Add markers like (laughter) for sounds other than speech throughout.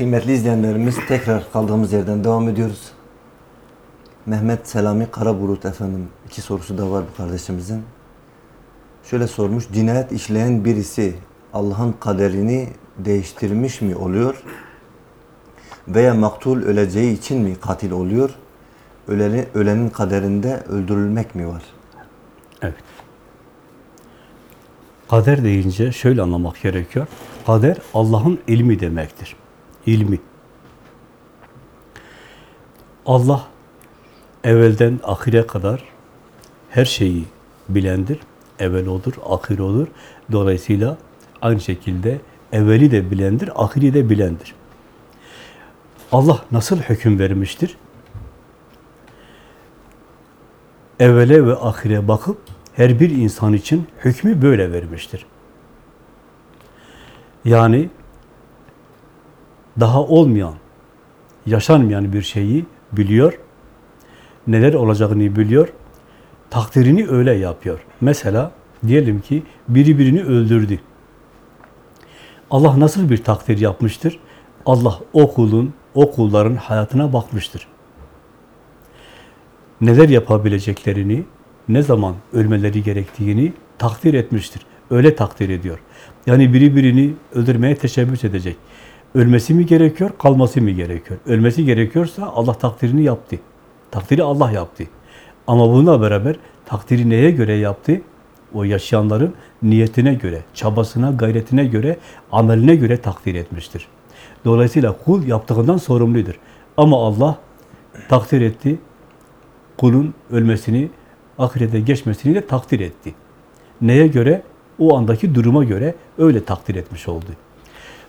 Kıymetli izleyenlerimiz tekrar kaldığımız yerden devam ediyoruz. Mehmet Selami Karabulut efendim iki sorusu da var bu kardeşimizin. Şöyle sormuş, cinayet işleyen birisi Allah'ın kaderini değiştirmiş mi oluyor? Veya maktul öleceği için mi katil oluyor? Öleni, ölenin kaderinde öldürülmek mi var? Evet. Kader deyince şöyle anlamak gerekiyor. Kader Allah'ın ilmi demektir. İlmi. Allah evvelden ahire kadar her şeyi bilendir. Evvel olur, ahir olur. Dolayısıyla aynı şekilde evveli de bilendir, ahiri de bilendir. Allah nasıl hüküm vermiştir? Evvele ve ahire bakıp her bir insan için hükmü böyle vermiştir. Yani daha olmayan, yaşanmayan bir şeyi biliyor, neler olacağını biliyor, takdirini öyle yapıyor. Mesela diyelim ki biri birini öldürdü. Allah nasıl bir takdir yapmıştır? Allah o kulun, o kulların hayatına bakmıştır. Neler yapabileceklerini, ne zaman ölmeleri gerektiğini takdir etmiştir. Öyle takdir ediyor. Yani biri birini öldürmeye teşebbüs edecek. Ölmesi mi gerekiyor, kalması mı gerekiyor? Ölmesi gerekiyorsa Allah takdirini yaptı. Takdiri Allah yaptı. Ama bununla beraber takdiri neye göre yaptı? O yaşayanların niyetine göre, çabasına, gayretine göre, ameline göre takdir etmiştir. Dolayısıyla kul yaptığından sorumludur. Ama Allah takdir etti, kulun ölmesini, ahirete geçmesini de takdir etti. Neye göre? O andaki duruma göre öyle takdir etmiş oldu.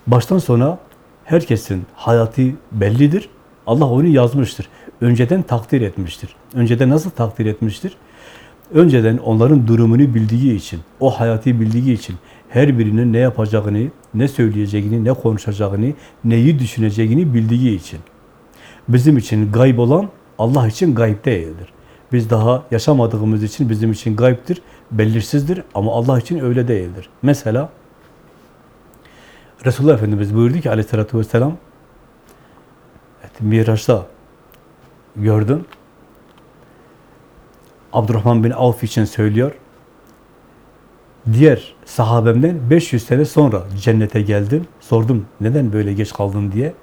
Baştan sona herkesin hayatı bellidir. Allah onu yazmıştır. Önceden takdir etmiştir. Önceden nasıl takdir etmiştir? Önceden onların durumunu bildiği için, o hayatı bildiği için her birinin ne yapacağını, ne söyleyeceğini, ne konuşacağını, neyi düşüneceğini bildiği için. Bizim için gayb olan Allah için gayb değildir. Biz daha yaşamadığımız için bizim için gayiptir, belirsizdir ama Allah için öyle değildir. Mesela Resulullah Efendimiz buyurdu ki aleyhissalatü vesselam evet, Miraç'ta gördüm. Abdurrahman bin Avf için söylüyor. Diğer sahabemden 500 sene sonra cennete geldim. Sordum neden böyle geç kaldın diye.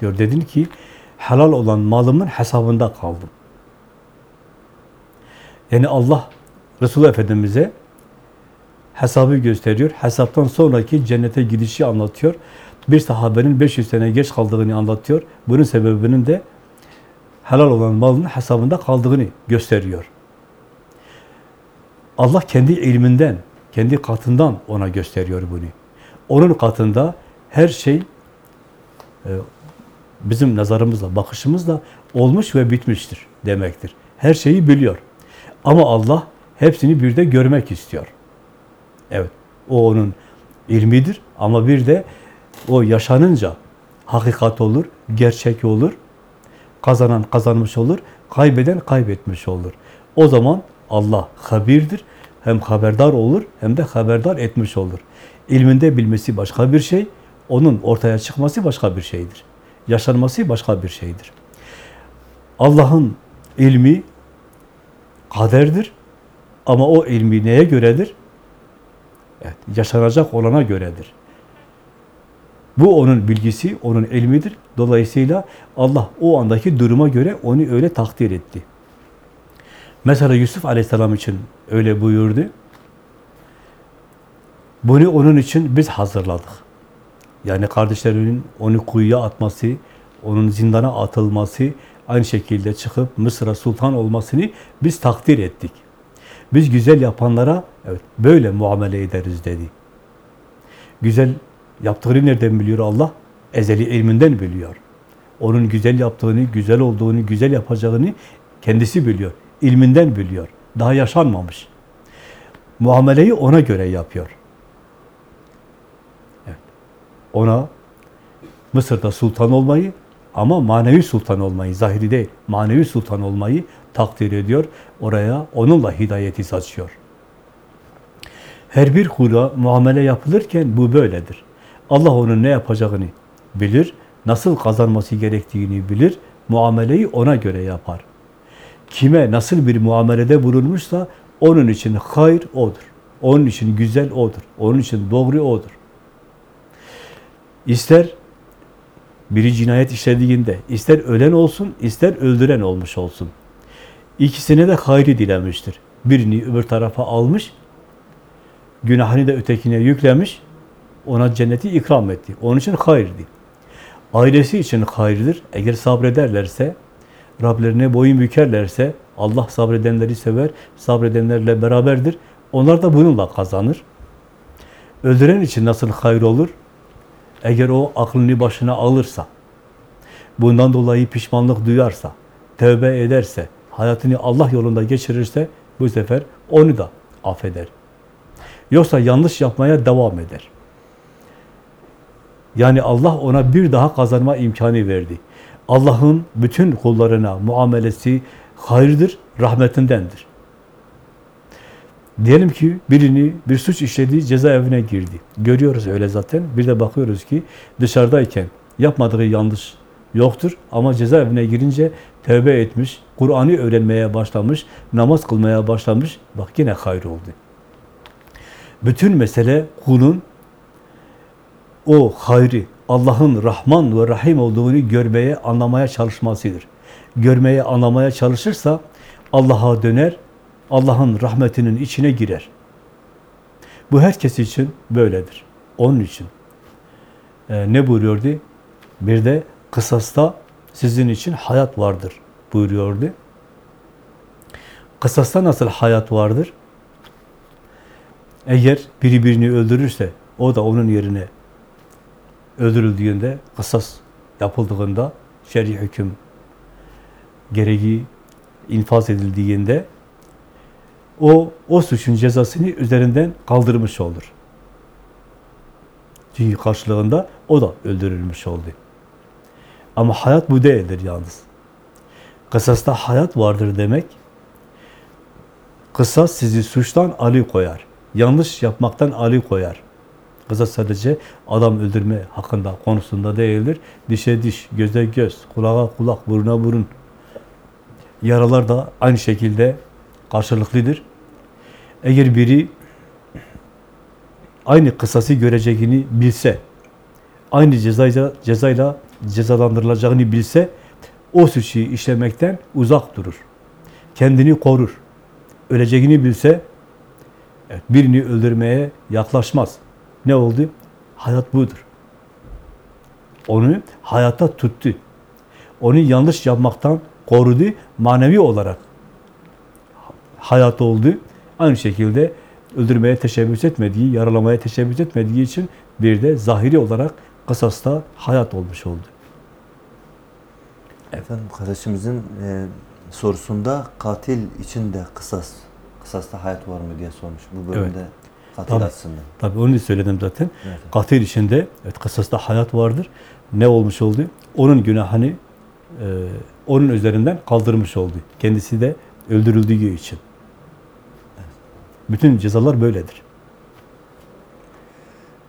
Diyor dedin ki helal olan malımın hesabında kaldım. Yani Allah Resulullah Efendimiz'e hesabı gösteriyor. Hesaptan sonraki cennete gidişi anlatıyor. Bir sahabenin 500 sene geç kaldığını anlatıyor. Bunun sebebinin de helal olan malının hesabında kaldığını gösteriyor. Allah kendi ilminden, kendi katından ona gösteriyor bunu. Onun katında her şey e, bizim nazarımızla, bakışımızla olmuş ve bitmiştir demektir. Her şeyi biliyor. Ama Allah hepsini bir de görmek istiyor. Evet, o onun ilmidir ama bir de o yaşanınca hakikat olur, gerçek olur, kazanan kazanmış olur, kaybeden kaybetmiş olur. O zaman Allah habirdir, hem haberdar olur hem de haberdar etmiş olur. İlminde bilmesi başka bir şey, onun ortaya çıkması başka bir şeydir. Yaşanması başka bir şeydir. Allah'ın ilmi kaderdir ama o ilmi neye göredir? Evet, yaşanacak olana göredir. Bu onun bilgisi, onun ilmidir. Dolayısıyla Allah o andaki duruma göre onu öyle takdir etti. Mesela Yusuf Aleyhisselam için öyle buyurdu. Bunu onun için biz hazırladık. Yani kardeşlerinin onu kuyuya atması, onun zindana atılması, aynı şekilde çıkıp Mısır'a sultan olmasını biz takdir ettik. Biz güzel yapanlara evet böyle muamele ederiz dedi. Güzel yaptığını nereden biliyor Allah? Ezeli ilminden biliyor. Onun güzel yaptığını, güzel olduğunu, güzel yapacağını kendisi biliyor. İlminden biliyor. Daha yaşanmamış. Muameleyi ona göre yapıyor. Evet. Ona Mısır'da sultan olmayı ama manevi sultan olmayı, zahiri değil, manevi sultan olmayı takdir ediyor. Oraya onunla hidayeti saçıyor. Her bir kula muamele yapılırken bu böyledir. Allah onun ne yapacağını bilir nasıl kazanması gerektiğini bilir, muameleyi ona göre yapar. Kime nasıl bir muamelede bulunmuşsa onun için hayır odur. Onun için güzel odur. Onun için doğru odur. İster biri cinayet işlediğinde, ister ölen olsun, ister öldüren olmuş olsun. İkisine de hayrı dilemiştir. Birini öbür tarafa almış, günahını da ötekine yüklemiş, ona cenneti ikram etti. Onun için hayırdı. Ailesi için hayırdır. Eğer sabrederlerse, Rablerine boyun bükerlerse, Allah sabredenleri sever, sabredenlerle beraberdir. Onlar da bununla kazanır. Öldüren için nasıl hayır olur? Eğer o aklını başına alırsa, bundan dolayı pişmanlık duyarsa, tövbe ederse, hayatını Allah yolunda geçirirse, bu sefer onu da affeder. Yoksa yanlış yapmaya devam eder. Yani Allah ona bir daha kazanma imkanı verdi. Allah'ın bütün kullarına muamelesi hayırdır, rahmetindendir. Diyelim ki birini bir suç işledi, cezaevine girdi. Görüyoruz öyle zaten. Bir de bakıyoruz ki dışarıdayken yapmadığı yanlış yoktur ama cezaevine girince tövbe etmiş, Kur'an'ı öğrenmeye başlamış, namaz kılmaya başlamış. Bak yine hayır oldu. Bütün mesele kulun o hayrı, Allah'ın Rahman ve Rahim olduğunu görmeye, anlamaya çalışmasıdır. Görmeye, anlamaya çalışırsa Allah'a döner, Allah'ın rahmetinin içine girer. Bu herkes için böyledir. Onun için. Ee, ne buyuruyordu? Bir de kısasta sizin için hayat vardır buyuruyordu. Kısasta nasıl hayat vardır? Eğer biri birini öldürürse o da onun yerine öldürüldüğünde, kısas yapıldığında, şer'i hüküm gereği infaz edildiğinde o, o suçun cezasını üzerinden kaldırmış olur. Çünkü karşılığında o da öldürülmüş oldu. Ama hayat bu değildir yalnız. Kısasta hayat vardır demek, kısas sizi suçtan ali koyar. Yanlış yapmaktan ali koyar. Kısas sadece adam öldürme hakkında konusunda değildir. Dişe diş, göze göz, kulağa kulak, buruna burun. Yaralar da aynı şekilde karşılıklıdır. Eğer biri aynı kısası göreceğini bilse, aynı cezayla, cezayla cezalandırılacağını bilse, o suçu işlemekten uzak durur. Kendini korur. Öleceğini bilse, evet, birini öldürmeye yaklaşmaz. Ne oldu? Hayat budur. Onu hayatta tuttu. Onu yanlış yapmaktan korudu, manevi olarak hayat oldu. Aynı şekilde öldürmeye teşebbüs etmediği, yaralamaya teşebbüs etmediği için bir de zahiri olarak kısasta hayat olmuş oldu. Efendim kardeşimizin e, sorusunda katil için de kısas, kısasta hayat var mı diye sormuş bu bölümde katil Tabii. açısından. Tabii onu da söyledim zaten. Evet. Katil içinde evet, kısasta hayat vardır. Ne olmuş oldu? Onun günahını e, onun üzerinden kaldırmış oldu. Kendisi de öldürüldüğü için. Bütün cezalar böyledir.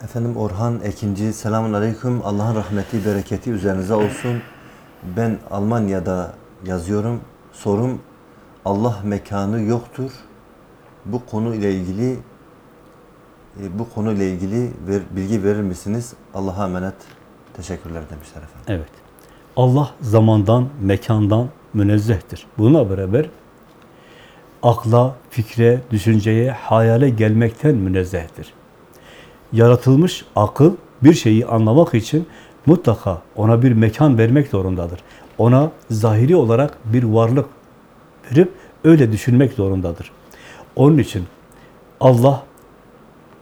Efendim Orhan Ekinci, selamun aleyküm. Allah'ın rahmeti, bereketi üzerinize olsun. Ben Almanya'da yazıyorum. Sorum, Allah mekanı yoktur. Bu konu ile ilgili e, bu konu ile ilgili ver- bilgi verir misiniz? Allah'a emanet. Teşekkürler demişler efendim. Evet. Allah zamandan, mekandan münezzehtir. Buna beraber akla, fikre, düşünceye, hayale gelmekten münezzehtir. Yaratılmış akıl bir şeyi anlamak için mutlaka ona bir mekan vermek zorundadır. Ona zahiri olarak bir varlık verip öyle düşünmek zorundadır. Onun için Allah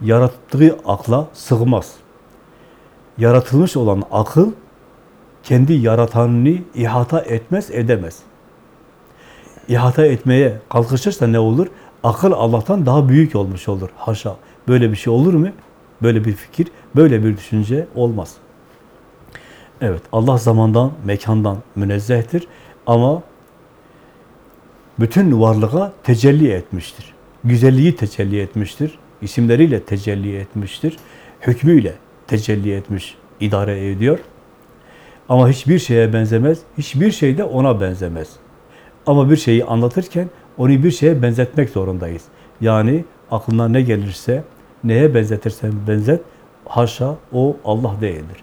yarattığı akla sığmaz. Yaratılmış olan akıl kendi yaratanını ihata etmez, edemez. İhata etmeye kalkışırsa ne olur? Akıl Allah'tan daha büyük olmuş olur. Haşa. Böyle bir şey olur mu? Böyle bir fikir, böyle bir düşünce olmaz. Evet, Allah zamandan, mekandan münezzehtir ama bütün varlığa tecelli etmiştir. Güzelliği tecelli etmiştir. isimleriyle tecelli etmiştir. Hükmüyle tecelli etmiş, idare ediyor. Ama hiçbir şeye benzemez, hiçbir şey de ona benzemez. Ama bir şeyi anlatırken onu bir şeye benzetmek zorundayız. Yani aklına ne gelirse, neye benzetirsen benzet, haşa o Allah değildir.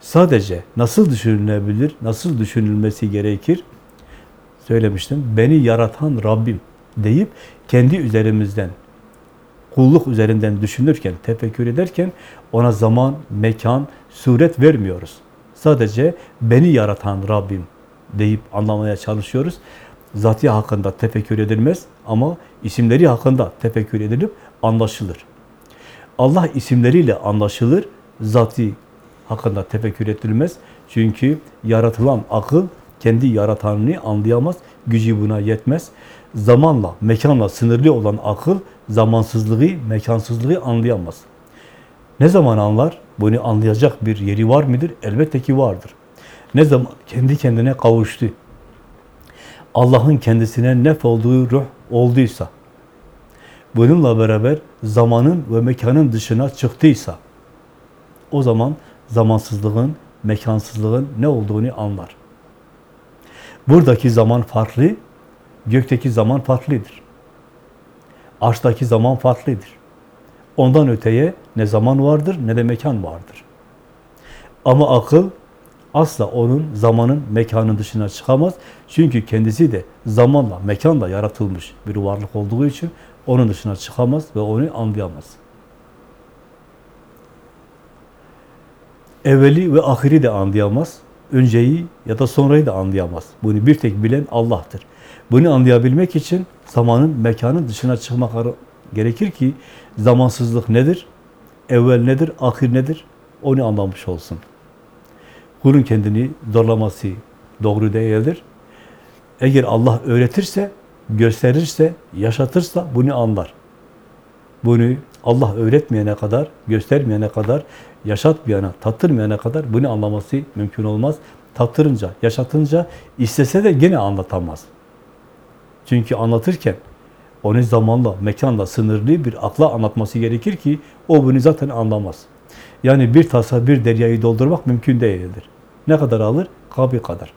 Sadece nasıl düşünülebilir, nasıl düşünülmesi gerekir? Söylemiştim, beni yaratan Rabbim deyip kendi üzerimizden, kulluk üzerinden düşünürken, tefekkür ederken ona zaman, mekan, suret vermiyoruz. Sadece beni yaratan Rabbim deyip anlamaya çalışıyoruz. Zati hakkında tefekkür edilmez ama isimleri hakkında tefekkür edilip anlaşılır. Allah isimleriyle anlaşılır, zati hakkında tefekkür edilmez. Çünkü yaratılan akıl kendi yaratanını anlayamaz, gücü buna yetmez. Zamanla, mekanla sınırlı olan akıl zamansızlığı, mekansızlığı anlayamaz. Ne zaman anlar? Bunu anlayacak bir yeri var mıdır? Elbette ki vardır. Ne zaman kendi kendine kavuştu, Allah'ın kendisine nef olduğu ruh olduysa, bununla beraber zamanın ve mekanın dışına çıktıysa, o zaman zamansızlığın, mekansızlığın ne olduğunu anlar. Buradaki zaman farklı, gökteki zaman farklıdır. Arştaki zaman farklıdır. Ondan öteye ne zaman vardır ne de mekan vardır. Ama akıl asla onun zamanın, mekanın dışına çıkamaz. Çünkü kendisi de zamanla, mekanla yaratılmış bir varlık olduğu için onun dışına çıkamaz ve onu anlayamaz. Evveli ve ahiri de anlayamaz. Önceyi ya da sonrayı da anlayamaz. Bunu bir tek bilen Allah'tır. Bunu anlayabilmek için zamanın, mekanın dışına çıkmak gerekir ki zamansızlık nedir? Evvel nedir? Ahir nedir? Onu anlamış olsun. Kulun kendini zorlaması doğru değildir. Eğer Allah öğretirse, gösterirse, yaşatırsa bunu anlar. Bunu Allah öğretmeyene kadar, göstermeyene kadar, yaşatmayana, tattırmayana kadar bunu anlaması mümkün olmaz. Tattırınca, yaşatınca istese de gene anlatamaz. Çünkü anlatırken onu zamanla, mekanla sınırlı bir akla anlatması gerekir ki o bunu zaten anlamaz. Yani bir tasa, bir deryayı doldurmak mümkün değildir. Ne kadar alır? Kabı kadar.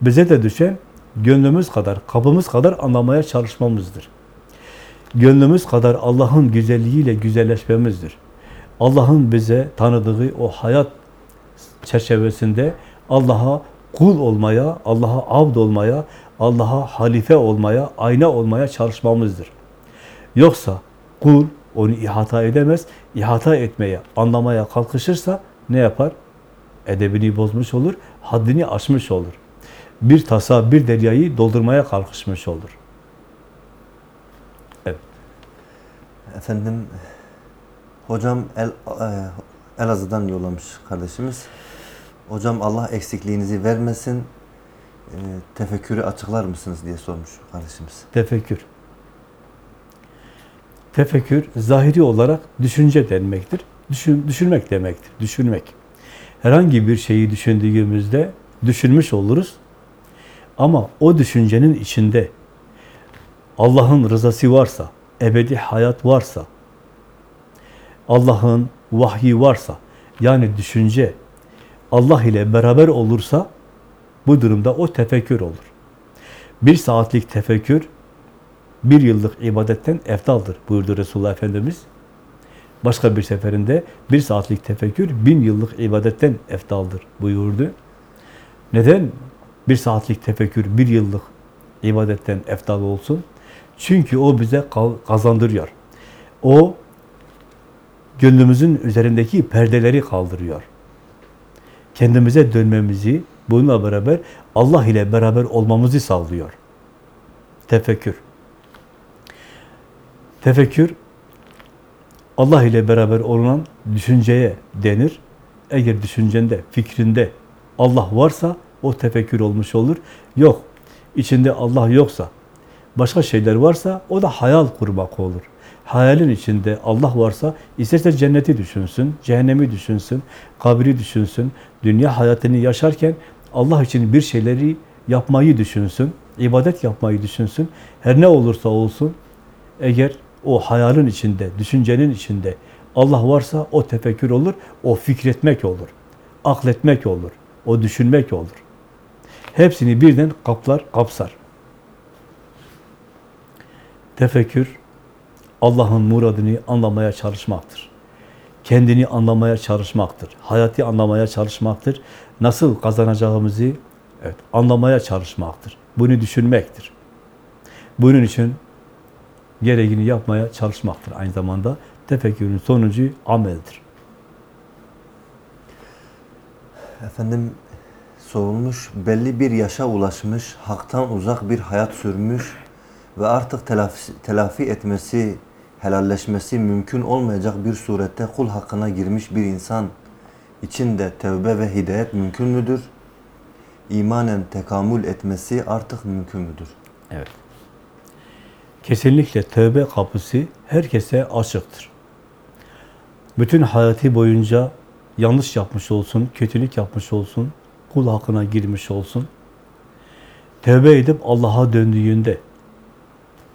Bize de düşen gönlümüz kadar, kabımız kadar anlamaya çalışmamızdır. Gönlümüz kadar Allah'ın güzelliğiyle güzelleşmemizdir. Allah'ın bize tanıdığı o hayat çerçevesinde Allah'a kul olmaya, Allah'a abd olmaya, Allah'a halife olmaya, ayna olmaya çalışmamızdır. Yoksa kul onu ihata edemez, ihata etmeye, anlamaya kalkışırsa ne yapar? Edebini bozmuş olur, haddini aşmış olur. Bir tasa, bir deryayı doldurmaya kalkışmış olur. Evet. Efendim, hocam El, e, Elazığ'dan yollamış kardeşimiz. Hocam Allah eksikliğinizi vermesin, e, tefekkürü açıklar mısınız diye sormuş kardeşimiz. Tefekkür. Tefekkür, zahiri olarak düşünce denmektir. Düşün, düşünmek demektir, düşünmek. Herhangi bir şeyi düşündüğümüzde düşünmüş oluruz. Ama o düşüncenin içinde Allah'ın rızası varsa, ebedi hayat varsa, Allah'ın vahyi varsa, yani düşünce Allah ile beraber olursa, bu durumda o tefekkür olur. Bir saatlik tefekkür, bir yıllık ibadetten eftaldır buyurdu Resulullah Efendimiz. Başka bir seferinde bir saatlik tefekkür bin yıllık ibadetten eftaldır buyurdu. Neden bir saatlik tefekkür bir yıllık ibadetten eftal olsun? Çünkü o bize kazandırıyor. O gönlümüzün üzerindeki perdeleri kaldırıyor. Kendimize dönmemizi, bununla beraber Allah ile beraber olmamızı sağlıyor. Tefekkür. Tefekkür, Allah ile beraber olunan düşünceye denir. Eğer düşüncende, fikrinde Allah varsa o tefekkür olmuş olur. Yok, içinde Allah yoksa, başka şeyler varsa o da hayal kurmak olur. Hayalin içinde Allah varsa isterse cenneti düşünsün, cehennemi düşünsün, kabri düşünsün, dünya hayatını yaşarken Allah için bir şeyleri yapmayı düşünsün, ibadet yapmayı düşünsün. Her ne olursa olsun eğer o hayalin içinde, düşüncenin içinde Allah varsa o tefekkür olur, o fikretmek olur, akletmek olur. o düşünmek olur. Hepsini birden kaplar, kapsar. Tefekkür, Allah'ın muradını anlamaya çalışmaktır. Kendini anlamaya çalışmaktır. Hayatı anlamaya çalışmaktır. Nasıl kazanacağımızı evet, anlamaya çalışmaktır. Bunu düşünmektir. Bunun için gereğini yapmaya çalışmaktır aynı zamanda. Tefekkürün sonucu ameldir. Efendim sorulmuş, belli bir yaşa ulaşmış, haktan uzak bir hayat sürmüş ve artık telafi, telafi etmesi, helalleşmesi mümkün olmayacak bir surette kul hakkına girmiş bir insan için de tevbe ve hidayet mümkün müdür? İmanen tekamül etmesi artık mümkün müdür? Evet. Kesinlikle tövbe kapısı herkese açıktır. Bütün hayatı boyunca yanlış yapmış olsun, kötülük yapmış olsun, kul hakkına girmiş olsun. Tövbe edip Allah'a döndüğünde,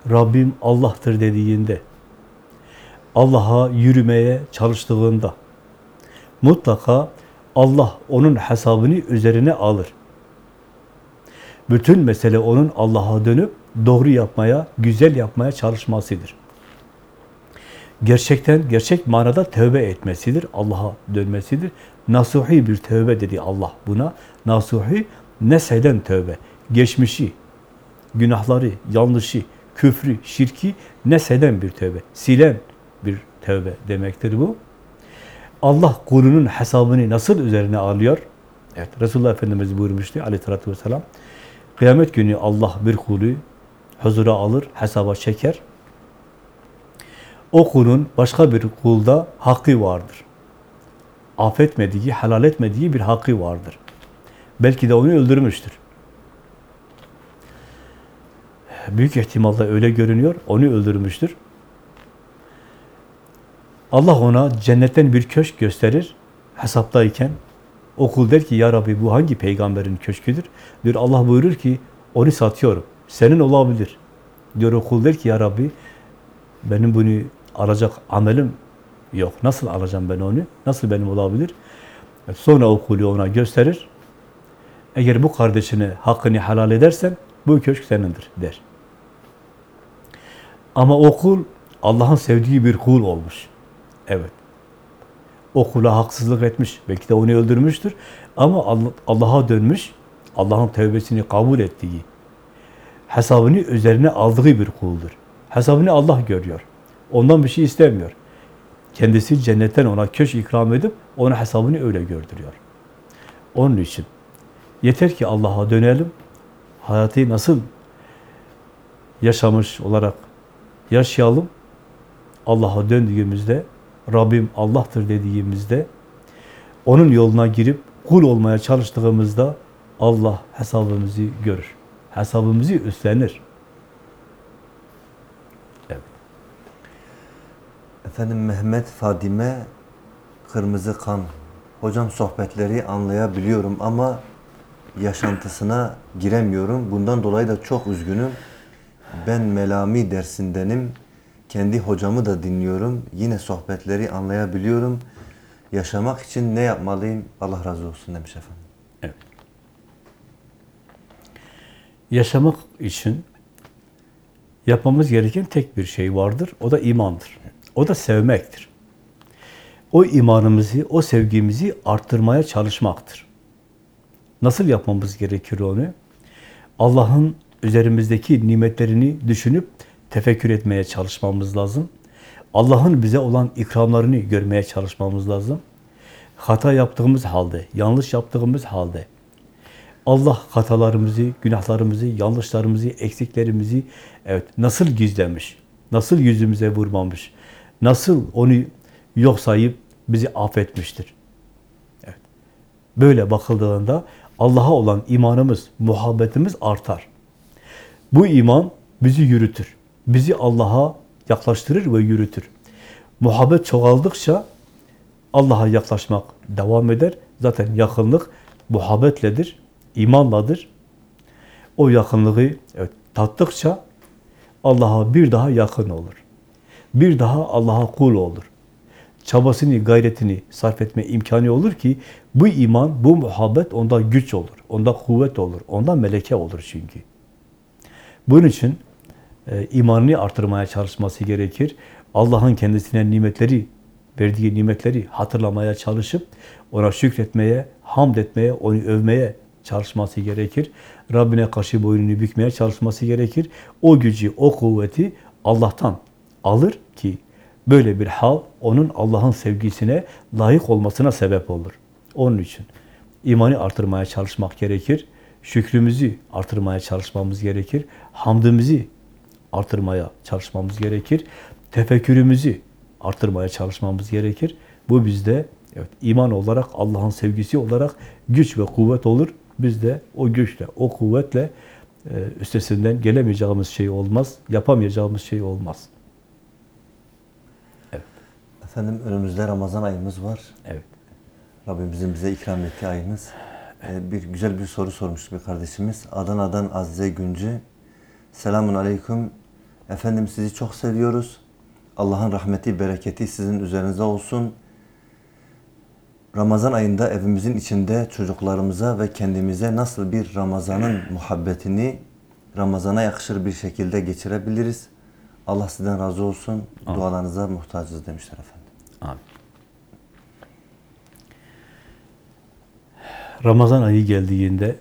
Rabbim Allah'tır dediğinde, Allah'a yürümeye çalıştığında, mutlaka Allah onun hesabını üzerine alır. Bütün mesele onun Allah'a dönüp doğru yapmaya, güzel yapmaya çalışmasıdır. Gerçekten, gerçek manada tövbe etmesidir, Allah'a dönmesidir. Nasuhi bir tövbe dedi Allah buna. Nasuhi, nesheden tövbe. Geçmişi, günahları, yanlışı, küfrü, şirki nesheden bir tövbe. Silen bir tövbe demektir bu. Allah kulunun hesabını nasıl üzerine alıyor? Evet, Resulullah Efendimiz buyurmuştu aleyhissalatü vesselam. Kıyamet günü Allah bir kulu huzura alır, hesaba çeker. O kulun başka bir kulda hakkı vardır. Affetmediği, helal etmediği bir hakkı vardır. Belki de onu öldürmüştür. Büyük ihtimalle öyle görünüyor, onu öldürmüştür. Allah ona cennetten bir köşk gösterir, hesaptayken. O kul der ki, Ya Rabbi bu hangi peygamberin köşküdür? Diyor Allah buyurur ki, onu satıyorum. Senin olabilir. Diyor o kul der ki, Ya Rabbi benim bunu alacak amelim yok. Nasıl alacağım ben onu? Nasıl benim olabilir? Sonra o kulü ona gösterir. Eğer bu kardeşine hakkını helal edersen bu köşk senindir der. Ama o kul Allah'ın sevdiği bir kul olmuş. Evet. O kula haksızlık etmiş. Belki de onu öldürmüştür. Ama Allah'a dönmüş. Allah'ın tevbesini kabul ettiği, hesabını üzerine aldığı bir kuldur. Hesabını Allah görüyor. Ondan bir şey istemiyor. Kendisi cennetten ona köş ikram edip ona hesabını öyle gördürüyor. Onun için yeter ki Allah'a dönelim. Hayatı nasıl yaşamış olarak yaşayalım. Allah'a döndüğümüzde, Rabbim Allah'tır dediğimizde, onun yoluna girip kul olmaya çalıştığımızda Allah hesabımızı görür. Hesabımızı üstlenir. Efendim Mehmet Fadime Kırmızı Kan. Hocam sohbetleri anlayabiliyorum ama yaşantısına giremiyorum. Bundan dolayı da çok üzgünüm. Ben Melami dersindenim. Kendi hocamı da dinliyorum. Yine sohbetleri anlayabiliyorum. Yaşamak için ne yapmalıyım? Allah razı olsun demiş efendim. Evet. Yaşamak için yapmamız gereken tek bir şey vardır. O da imandır. O da sevmektir. O imanımızı, o sevgimizi arttırmaya çalışmaktır. Nasıl yapmamız gerekir onu? Allah'ın üzerimizdeki nimetlerini düşünüp tefekkür etmeye çalışmamız lazım. Allah'ın bize olan ikramlarını görmeye çalışmamız lazım. Hata yaptığımız halde, yanlış yaptığımız halde Allah hatalarımızı, günahlarımızı, yanlışlarımızı, eksiklerimizi evet nasıl gizlemiş, nasıl yüzümüze vurmamış, nasıl onu yok sayıp bizi affetmiştir. Evet. Böyle bakıldığında Allah'a olan imanımız, muhabbetimiz artar. Bu iman bizi yürütür. Bizi Allah'a yaklaştırır ve yürütür. Muhabbet çoğaldıkça Allah'a yaklaşmak devam eder. Zaten yakınlık muhabbetledir, imanladır. O yakınlığı evet, tattıkça Allah'a bir daha yakın olur. Bir daha Allah'a kul olur. çabasını, gayretini sarf etme imkanı olur ki bu iman, bu muhabbet onda güç olur, onda kuvvet olur, onda meleke olur çünkü. Bunun için e, imanını artırmaya çalışması gerekir. Allah'ın kendisine nimetleri, verdiği nimetleri hatırlamaya çalışıp ona şükretmeye, hamd etmeye, onu övmeye çalışması gerekir. Rabbine karşı boynunu bükmeye çalışması gerekir. O gücü, o kuvveti Allah'tan alır ki böyle bir hal onun Allah'ın sevgisine layık olmasına sebep olur. Onun için imanı artırmaya çalışmak gerekir. Şükrümüzü artırmaya çalışmamız gerekir. Hamdımızı artırmaya çalışmamız gerekir. Tefekkürümüzü artırmaya çalışmamız gerekir. Bu bizde evet, iman olarak, Allah'ın sevgisi olarak güç ve kuvvet olur. Biz de o güçle, o kuvvetle e, üstesinden gelemeyeceğimiz şey olmaz, yapamayacağımız şey olmaz. Efendim önümüzde Ramazan ayımız var. Evet. Rabbimizin bize ikram ettiği ayımız. Ee, bir güzel bir soru sormuş bir kardeşimiz. Adana'dan Azize Güncü. Selamun Aleyküm. Efendim sizi çok seviyoruz. Allah'ın rahmeti, bereketi sizin üzerinize olsun. Ramazan ayında evimizin içinde çocuklarımıza ve kendimize nasıl bir Ramazan'ın muhabbetini Ramazan'a yakışır bir şekilde geçirebiliriz. Allah sizden razı olsun. Amin. Dualarınıza muhtacız demişler efendim. Amin. Ramazan ayı geldiğinde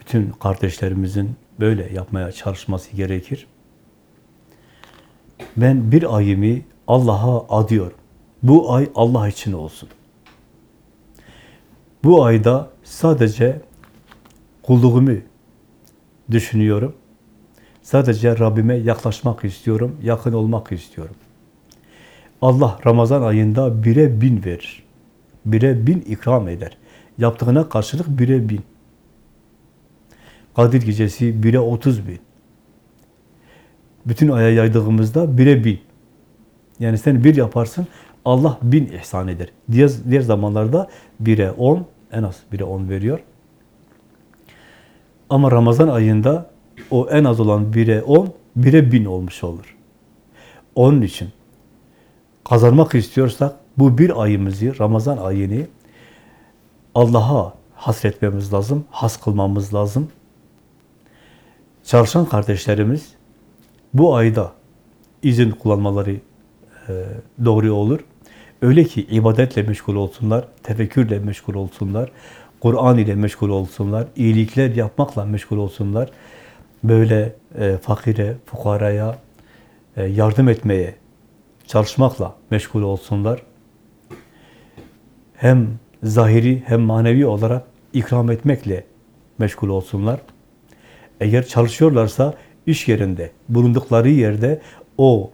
bütün kardeşlerimizin böyle yapmaya çalışması gerekir. Ben bir ayımı Allah'a adıyorum. Bu ay Allah için olsun. Bu ayda sadece kulluğumu düşünüyorum. Sadece Rabbime yaklaşmak istiyorum, yakın olmak istiyorum. Allah Ramazan ayında bire bin verir. Bire bin ikram eder. Yaptığına karşılık bire bin. Kadir gecesi bire otuz bin. Bütün aya yaydığımızda bire bin. Yani sen bir yaparsın, Allah bin ihsan eder. Diğer, diğer zamanlarda bire on, en az bire on veriyor. Ama Ramazan ayında o en az olan bire on, bire bin olmuş olur. Onun için kazanmak istiyorsak bu bir ayımızı, Ramazan ayını Allah'a hasretmemiz lazım, has kılmamız lazım. Çalışan kardeşlerimiz bu ayda izin kullanmaları e, doğru olur. Öyle ki ibadetle meşgul olsunlar, tefekkürle meşgul olsunlar, Kur'an ile meşgul olsunlar, iyilikler yapmakla meşgul olsunlar. Böyle e, fakire, fukaraya e, yardım etmeye çalışmakla meşgul olsunlar. Hem zahiri hem manevi olarak ikram etmekle meşgul olsunlar. Eğer çalışıyorlarsa iş yerinde, bulundukları yerde o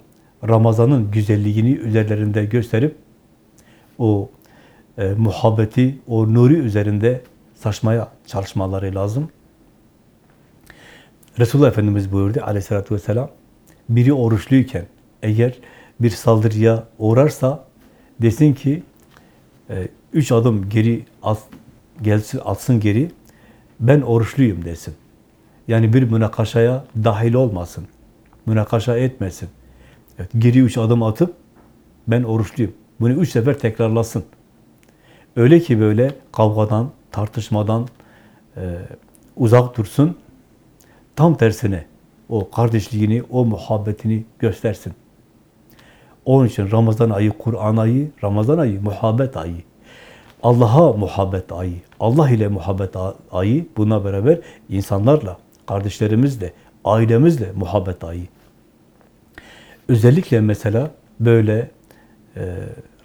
Ramazan'ın güzelliğini üzerlerinde gösterip o e, muhabbeti, o nuri üzerinde saçmaya çalışmaları lazım. Resulullah Efendimiz buyurdu aleyhissalatü vesselam, biri oruçluyken eğer bir saldırıya uğrarsa desin ki e, üç adım geri at, gelsin, atsın geri, ben oruçluyum desin. Yani bir münakaşaya dahil olmasın. Münakaşa etmesin. Evet, geri üç adım atıp ben oruçluyum. Bunu üç sefer tekrarlasın. Öyle ki böyle kavgadan, tartışmadan e, uzak dursun. Tam tersine o kardeşliğini, o muhabbetini göstersin. Onun için Ramazan ayı, Kur'an ayı, Ramazan ayı, muhabbet ayı. Allah'a muhabbet ayı, Allah ile muhabbet ayı, buna beraber insanlarla, kardeşlerimizle, ailemizle muhabbet ayı. Özellikle mesela böyle e,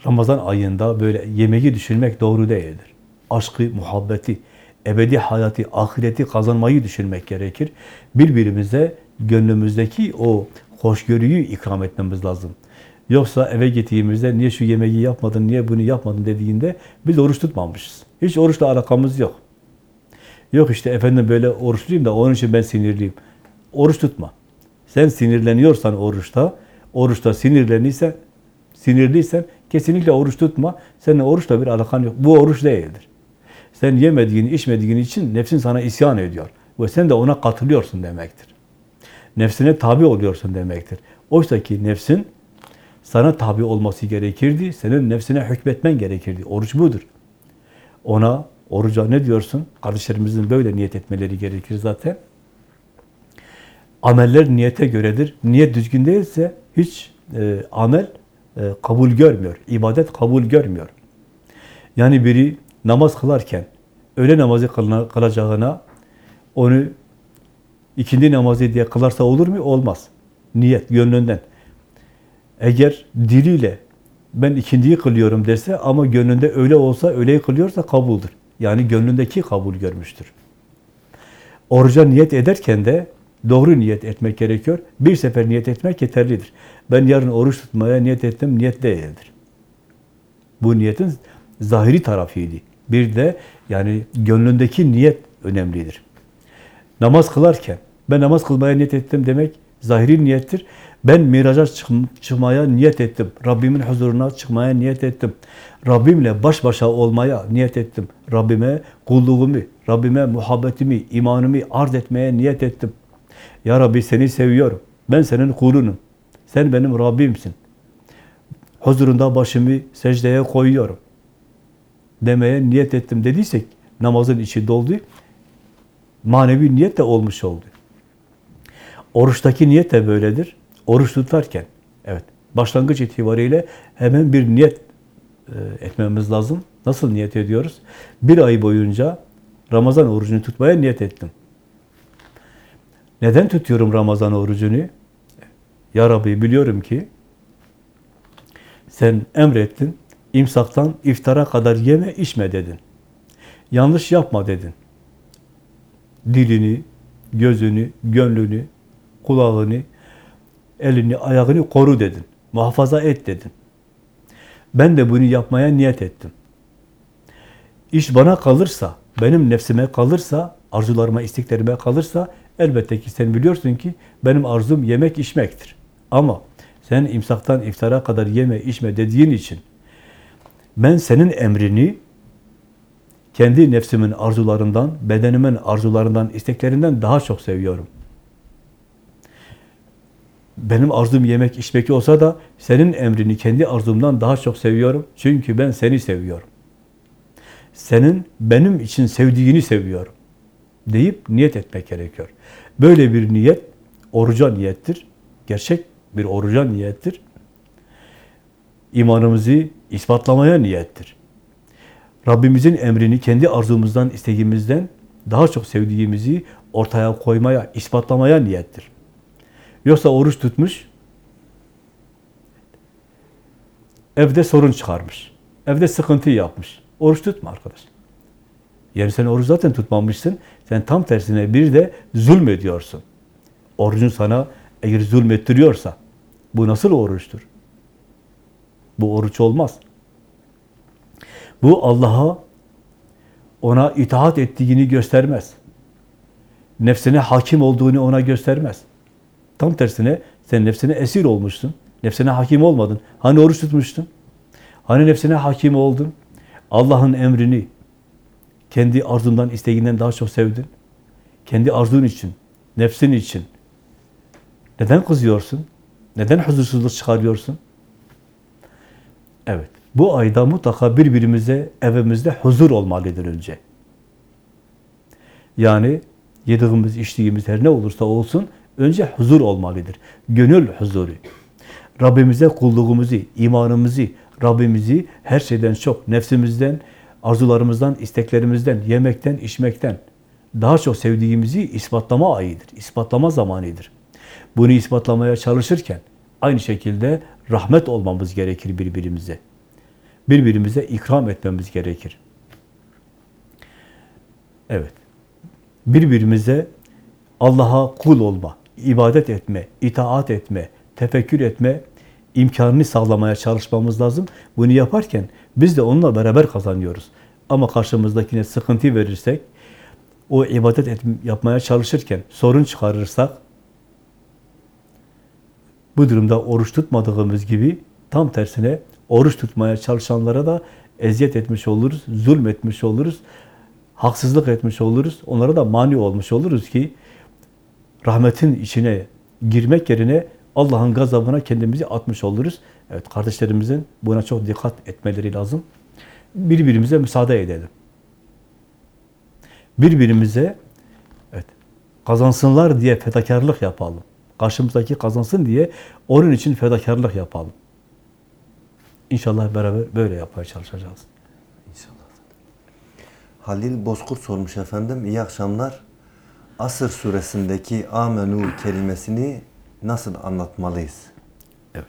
Ramazan ayında böyle yemeği düşünmek doğru değildir. Aşkı, muhabbeti, ebedi hayatı, ahireti kazanmayı düşünmek gerekir. Birbirimize gönlümüzdeki o hoşgörüyü ikram etmemiz lazım. Yoksa eve gittiğimizde niye şu yemeği yapmadın, niye bunu yapmadın dediğinde biz oruç tutmamışız. Hiç oruçla alakamız yok. Yok işte efendim böyle oruçluyum da onun için ben sinirliyim. Oruç tutma. Sen sinirleniyorsan oruçta, oruçta sinirleniysen, sinirliysen kesinlikle oruç tutma. Senin oruçla bir alakan yok. Bu oruç değildir. Sen yemediğini, içmediğin için nefsin sana isyan ediyor. Ve sen de ona katılıyorsun demektir. Nefsine tabi oluyorsun demektir. Oysa ki nefsin sana tabi olması gerekirdi. Senin nefsine hükmetmen gerekirdi. Oruç budur. Ona, oruca ne diyorsun? Kardeşlerimizin böyle niyet etmeleri gerekir zaten. Ameller niyete göredir. Niyet düzgün değilse hiç e, amel e, kabul görmüyor. İbadet kabul görmüyor. Yani biri namaz kılarken öğle namazı kılına, kılacağına onu ikindi namazı diye kılarsa olur mu? Olmaz. Niyet, gönlünden. Eğer diliyle ben ikindiyi kılıyorum derse ama gönlünde öyle olsa, öyle kılıyorsa kabuldür. Yani gönlündeki kabul görmüştür. Oruca niyet ederken de doğru niyet etmek gerekiyor. Bir sefer niyet etmek yeterlidir. Ben yarın oruç tutmaya niyet ettim, niyet değildir. Bu niyetin zahiri tarafıydı. Bir de yani gönlündeki niyet önemlidir. Namaz kılarken ben namaz kılmaya niyet ettim demek zahiri niyettir. Ben miraca çık- çıkmaya niyet ettim. Rabbimin huzuruna çıkmaya niyet ettim. Rabbimle baş başa olmaya niyet ettim. Rabbime kulluğumu, Rabbime muhabbetimi, imanımı arz etmeye niyet ettim. Ya Rabbi seni seviyorum. Ben senin kulunum. Sen benim Rabbimsin. Huzurunda başımı secdeye koyuyorum. Demeye niyet ettim dediysek namazın içi doldu. Manevi niyet de olmuş oldu. Oruçtaki niyet de böyledir. Oruç tutarken, evet, başlangıç itibariyle hemen bir niyet e, etmemiz lazım. Nasıl niyet ediyoruz? Bir ay boyunca Ramazan orucunu tutmaya niyet ettim. Neden tutuyorum Ramazan orucunu? Ya Rabbi biliyorum ki sen emrettin, imsaktan iftara kadar yeme içme dedin. Yanlış yapma dedin. Dilini, gözünü, gönlünü, kulağını, elini, ayağını koru dedin. Muhafaza et dedin. Ben de bunu yapmaya niyet ettim. İş bana kalırsa, benim nefsime kalırsa, arzularıma, isteklerime kalırsa elbette ki sen biliyorsun ki benim arzum yemek içmektir. Ama sen imsaktan iftara kadar yeme içme dediğin için ben senin emrini kendi nefsimin arzularından, bedenimin arzularından, isteklerinden daha çok seviyorum. Benim arzum yemek içmek olsa da senin emrini kendi arzumdan daha çok seviyorum. Çünkü ben seni seviyorum. Senin benim için sevdiğini seviyorum. Deyip niyet etmek gerekiyor. Böyle bir niyet oruca niyettir. Gerçek bir oruca niyettir. İmanımızı ispatlamaya niyettir. Rabbimizin emrini kendi arzumuzdan, isteğimizden daha çok sevdiğimizi ortaya koymaya, ispatlamaya niyettir. Yoksa oruç tutmuş, evde sorun çıkarmış, evde sıkıntı yapmış. Oruç tutma arkadaş. Yani sen oruç zaten tutmamışsın, sen tam tersine bir de zulmediyorsun. Orucun sana eğer zulmettiriyorsa, bu nasıl oruçtur? Bu oruç olmaz. Bu Allah'a ona itaat ettiğini göstermez. Nefsine hakim olduğunu ona göstermez. Tam tersine sen nefsine esir olmuşsun. Nefsine hakim olmadın. Hani oruç tutmuştun? Hani nefsine hakim oldun? Allah'ın emrini kendi arzundan, isteğinden daha çok sevdin. Kendi arzun için, nefsin için. Neden kızıyorsun? Neden huzursuzluk çıkarıyorsun? Evet. Bu ayda mutlaka birbirimize, evimizde huzur olmalıdır önce. Yani yediğimiz, içtiğimiz her ne olursa olsun önce huzur olmalıdır. Gönül huzuru. Rabbimize kulluğumuzu, imanımızı, Rabbimizi her şeyden çok nefsimizden, arzularımızdan, isteklerimizden, yemekten, içmekten daha çok sevdiğimizi ispatlama ayıdır. ispatlama zamanıdır. Bunu ispatlamaya çalışırken aynı şekilde rahmet olmamız gerekir birbirimize. Birbirimize ikram etmemiz gerekir. Evet. Birbirimize Allah'a kul olma, ibadet etme, itaat etme, tefekkür etme imkanını sağlamaya çalışmamız lazım. Bunu yaparken biz de onunla beraber kazanıyoruz. Ama karşımızdakine sıkıntı verirsek, o ibadet et, yapmaya çalışırken sorun çıkarırsak, bu durumda oruç tutmadığımız gibi tam tersine oruç tutmaya çalışanlara da eziyet etmiş oluruz, zulmetmiş oluruz, haksızlık etmiş oluruz, onlara da mani olmuş oluruz ki rahmetin içine girmek yerine Allah'ın gazabına kendimizi atmış oluruz. Evet, kardeşlerimizin buna çok dikkat etmeleri lazım. Birbirimize müsaade edelim. Birbirimize evet, kazansınlar diye fedakarlık yapalım. Karşımızdaki kazansın diye onun için fedakarlık yapalım. İnşallah beraber böyle yapmaya çalışacağız. İnşallah. Halil Bozkurt sormuş efendim. İyi akşamlar. Asır suresindeki amenu kelimesini nasıl anlatmalıyız? Evet.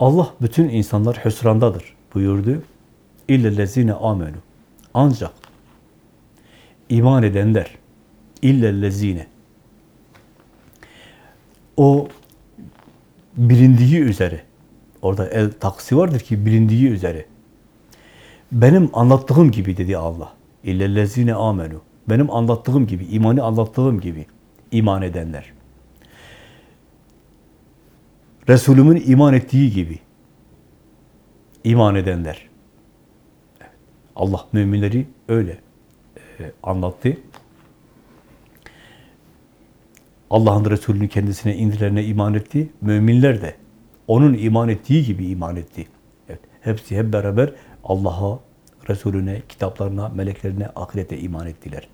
Allah bütün insanlar hüsrandadır buyurdu. İllellezine amenu. Ancak iman edenler illellezine o bilindiği üzere orada el taksi vardır ki bilindiği üzere benim anlattığım gibi dedi Allah. İllellezine amenu. Benim anlattığım gibi, imanı anlattığım gibi iman edenler. Resulümün iman ettiği gibi iman edenler. Allah müminleri öyle e, anlattı. Allah'ın Resulünü kendisine indilerine iman etti. Müminler de onun iman ettiği gibi iman etti. Evet. Hepsi hep beraber Allah'a, Resulüne, kitaplarına, meleklerine, ahirete iman ettiler.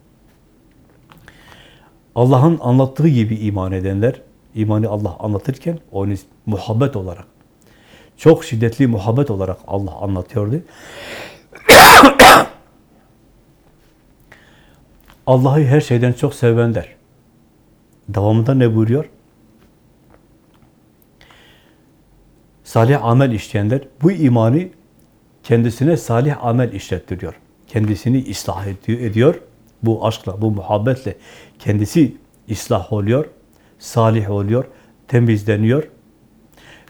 Allah'ın anlattığı gibi iman edenler, imanı Allah anlatırken onu muhabbet olarak, çok şiddetli muhabbet olarak Allah anlatıyordu. (coughs) Allah'ı her şeyden çok sevenler. Devamında ne buyuruyor? Salih amel işleyenler bu imanı kendisine salih amel işlettiriyor. Kendisini ıslah ediyor. Bu aşkla, bu muhabbetle kendisi ıslah oluyor, salih oluyor, temizleniyor.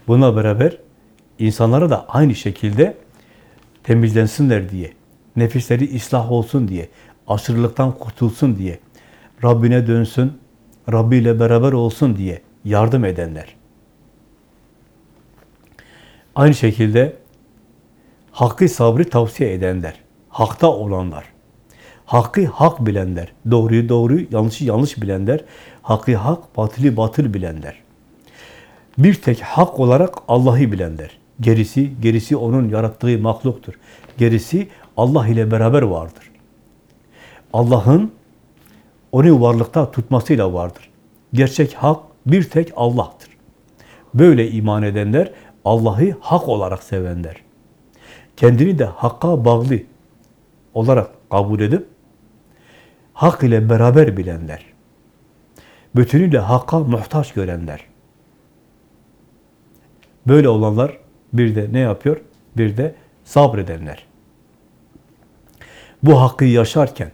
Buna beraber insanlara da aynı şekilde temizlensinler diye, nefisleri ıslah olsun diye, aşırılıktan kurtulsun diye, Rabbine dönsün, Rabbi ile beraber olsun diye yardım edenler. Aynı şekilde hakkı sabrı tavsiye edenler, hakta olanlar, hakkı hak bilenler, doğruyu doğru, yanlışı yanlış bilenler, hakkı hak, batılı batıl bilenler. Bir tek hak olarak Allah'ı bilenler. Gerisi, gerisi onun yarattığı mahluktur. Gerisi Allah ile beraber vardır. Allah'ın onu varlıkta tutmasıyla vardır. Gerçek hak bir tek Allah'tır. Böyle iman edenler Allah'ı hak olarak sevenler. Kendini de hakka bağlı olarak kabul edip hak ile beraber bilenler. Bütünüyle hakka muhtaç görenler. Böyle olanlar bir de ne yapıyor? Bir de sabredenler. Bu hakkı yaşarken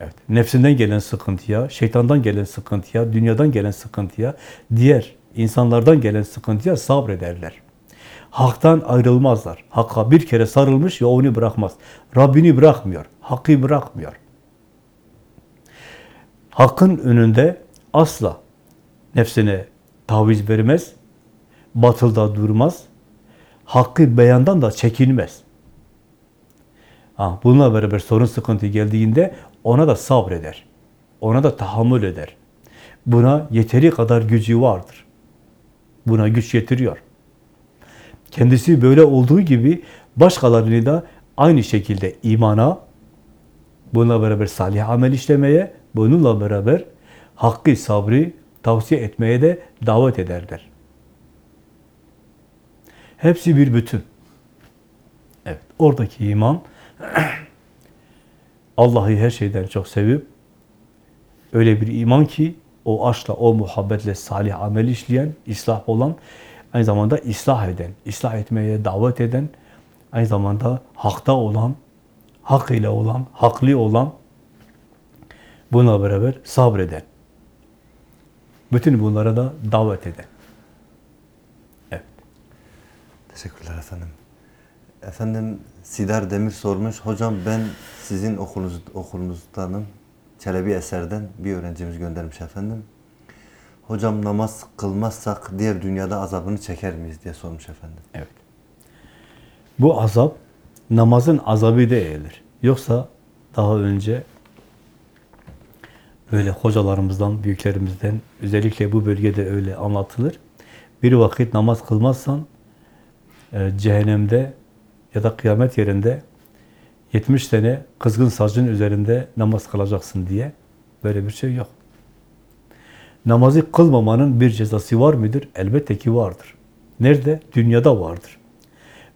evet, nefsinden gelen sıkıntıya, şeytandan gelen sıkıntıya, dünyadan gelen sıkıntıya, diğer insanlardan gelen sıkıntıya sabrederler. Haktan ayrılmazlar. Hakka bir kere sarılmış ya onu bırakmaz. Rabbini bırakmıyor. Hakkı bırakmıyor. Hakkın önünde asla nefsine taviz vermez. Batılda durmaz. Hakkı beyandan da çekinmez. Ha, bununla beraber sorun sıkıntı geldiğinde ona da sabreder. Ona da tahammül eder. Buna yeteri kadar gücü vardır. Buna güç yetiriyor. Kendisi böyle olduğu gibi başkalarını da aynı şekilde imana, bununla beraber salih amel işlemeye, bununla beraber hakkı sabrı tavsiye etmeye de davet ederler. Hepsi bir bütün. Evet, oradaki iman (clears throat) Allah'ı her şeyden çok sevip öyle bir iman ki o aşkla, o muhabbetle salih amel işleyen, islah olan, aynı zamanda ıslah eden, ıslah etmeye davet eden, aynı zamanda hakta olan, hak ile olan, haklı olan, buna beraber sabreden. Bütün bunlara da davet eden. Evet. Teşekkürler efendim. Efendim Sidar Demir sormuş. Hocam ben sizin okulunuz, okulunuzdanım. Çelebi Eser'den bir öğrencimiz göndermiş efendim. Hocam namaz kılmazsak diğer dünyada azabını çeker miyiz diye sormuş efendim. Evet. Bu azap namazın azabı değildir. Yoksa daha önce böyle hocalarımızdan, büyüklerimizden özellikle bu bölgede öyle anlatılır. bir vakit namaz kılmazsan e, cehennemde ya da kıyamet yerinde 70 sene kızgın sacın üzerinde namaz kılacaksın diye böyle bir şey yok. Namazı kılmamanın bir cezası var mıdır? Elbette ki vardır. Nerede? Dünyada vardır.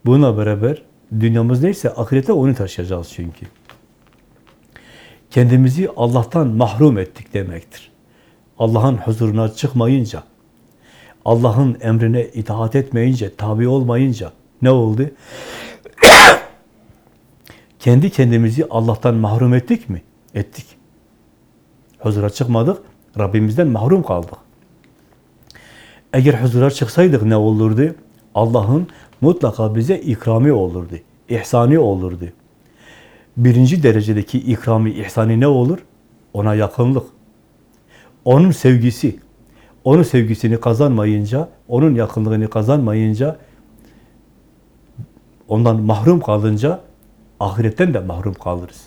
Buna beraber dünyamız neyse ahirete onu taşıyacağız çünkü. Kendimizi Allah'tan mahrum ettik demektir. Allah'ın huzuruna çıkmayınca, Allah'ın emrine itaat etmeyince, tabi olmayınca ne oldu? (coughs) Kendi kendimizi Allah'tan mahrum ettik mi? Ettik. Huzura çıkmadık, Rabbimizden mahrum kaldık. Eğer huzura çıksaydık ne olurdu? Allah'ın mutlaka bize ikrami olurdu, ihsani olurdu. Birinci derecedeki ikrami, ihsani ne olur? Ona yakınlık. Onun sevgisi. Onun sevgisini kazanmayınca, onun yakınlığını kazanmayınca, ondan mahrum kalınca ahiretten de mahrum kalırız.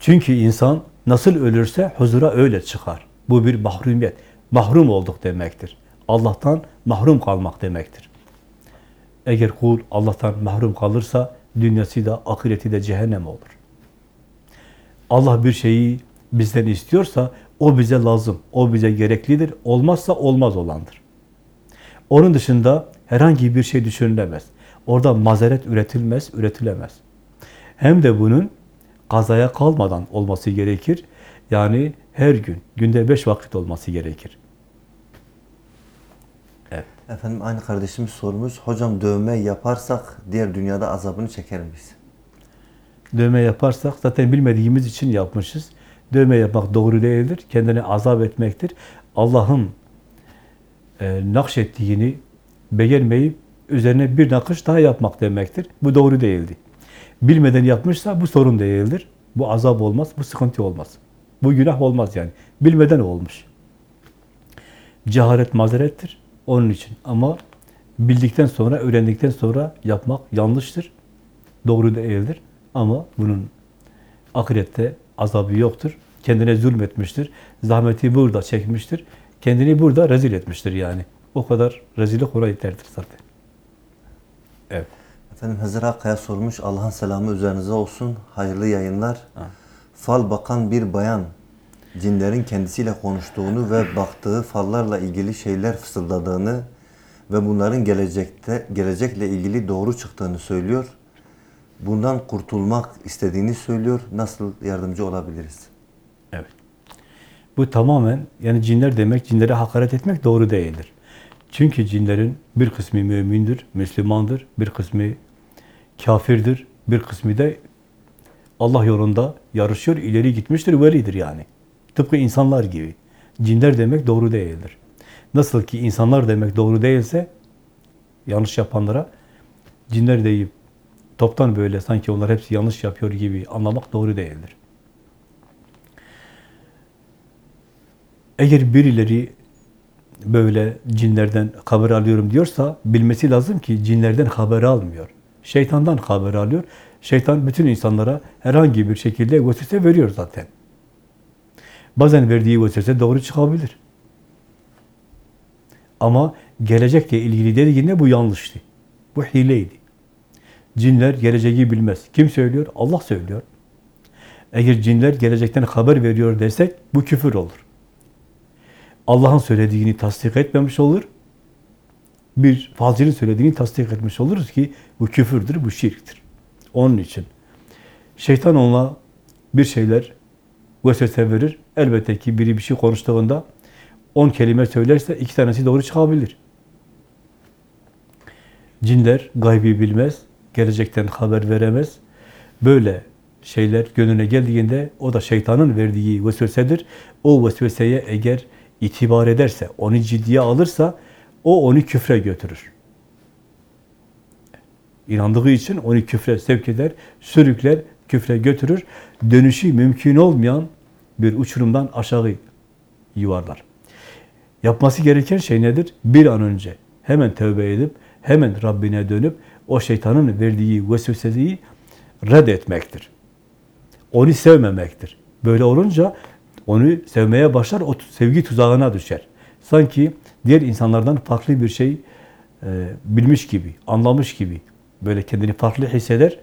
Çünkü insan nasıl ölürse huzura öyle çıkar. Bu bir mahrumiyet. Mahrum olduk demektir. Allah'tan mahrum kalmak demektir. Eğer kul Allah'tan mahrum kalırsa dünyası da ahireti de cehennem olur. Allah bir şeyi bizden istiyorsa o bize lazım, o bize gereklidir. Olmazsa olmaz olandır. Onun dışında herhangi bir şey düşünülemez. Orada mazeret üretilmez, üretilemez. Hem de bunun kazaya kalmadan olması gerekir. Yani her gün, günde beş vakit olması gerekir. Efendim aynı kardeşimiz sormuş. Hocam dövme yaparsak diğer dünyada azabını çeker miyiz? Dövme yaparsak zaten bilmediğimiz için yapmışız. Dövme yapmak doğru değildir. Kendine azap etmektir. Allah'ın e, nakşettiğini beğenmeyip üzerine bir nakış daha yapmak demektir. Bu doğru değildi. Bilmeden yapmışsa bu sorun değildir. Bu azap olmaz, bu sıkıntı olmaz. Bu günah olmaz yani. Bilmeden olmuş. Cehalet mazerettir. Onun için. Ama bildikten sonra, öğrendikten sonra yapmak yanlıştır. Doğru değildir. Ama bunun ahirette azabı yoktur. Kendine zulmetmiştir. Zahmeti burada çekmiştir. Kendini burada rezil etmiştir yani. O kadar rezillik ona yeterdir zaten. Evet. Efendim Hızır Akkaya sormuş. Allah'ın selamı üzerinize olsun. Hayırlı yayınlar. Fal bakan bir bayan cinlerin kendisiyle konuştuğunu ve baktığı fallarla ilgili şeyler fısıldadığını ve bunların gelecekte gelecekle ilgili doğru çıktığını söylüyor. Bundan kurtulmak istediğini söylüyor. Nasıl yardımcı olabiliriz? Evet. Bu tamamen yani cinler demek, cinlere hakaret etmek doğru değildir. Çünkü cinlerin bir kısmı mümindir, Müslümandır, bir kısmı kafirdir, bir kısmı da Allah yolunda yarışıyor, ileri gitmiştir, velidir yani. Tıpkı insanlar gibi. Cinler demek doğru değildir. Nasıl ki insanlar demek doğru değilse, yanlış yapanlara cinler deyip toptan böyle sanki onlar hepsi yanlış yapıyor gibi anlamak doğru değildir. Eğer birileri böyle cinlerden haber alıyorum diyorsa bilmesi lazım ki cinlerden haber almıyor. Şeytandan haber alıyor. Şeytan bütün insanlara herhangi bir şekilde vesvese veriyor zaten. Bazen verdiği vesvese doğru çıkabilir. Ama gelecekle ilgili dediğinde bu yanlıştı. Bu hileydi. Cinler geleceği bilmez. Kim söylüyor? Allah söylüyor. Eğer cinler gelecekten haber veriyor desek bu küfür olur. Allah'ın söylediğini tasdik etmemiş olur. Bir fazilin söylediğini tasdik etmiş oluruz ki bu küfürdür, bu şirktir. Onun için şeytan ona bir şeyler vesvese verir. Elbette ki biri bir şey konuştuğunda on kelime söylerse iki tanesi doğru çıkabilir. Cinler gaybi bilmez, gelecekten haber veremez. Böyle şeyler gönlüne geldiğinde o da şeytanın verdiği vesvesedir. O vesveseye eğer itibar ederse, onu ciddiye alırsa o onu küfre götürür. İnandığı için onu küfre sevk eder, sürükler, küfre götürür. Dönüşü mümkün olmayan bir uçurumdan aşağı yuvarlar. Yapması gereken şey nedir? Bir an önce hemen tövbe edip, hemen Rabbine dönüp o şeytanın verdiği vesveseyi reddetmektir. Onu sevmemektir. Böyle olunca onu sevmeye başlar, o sevgi tuzağına düşer. Sanki diğer insanlardan farklı bir şey e, bilmiş gibi, anlamış gibi böyle kendini farklı hisseder.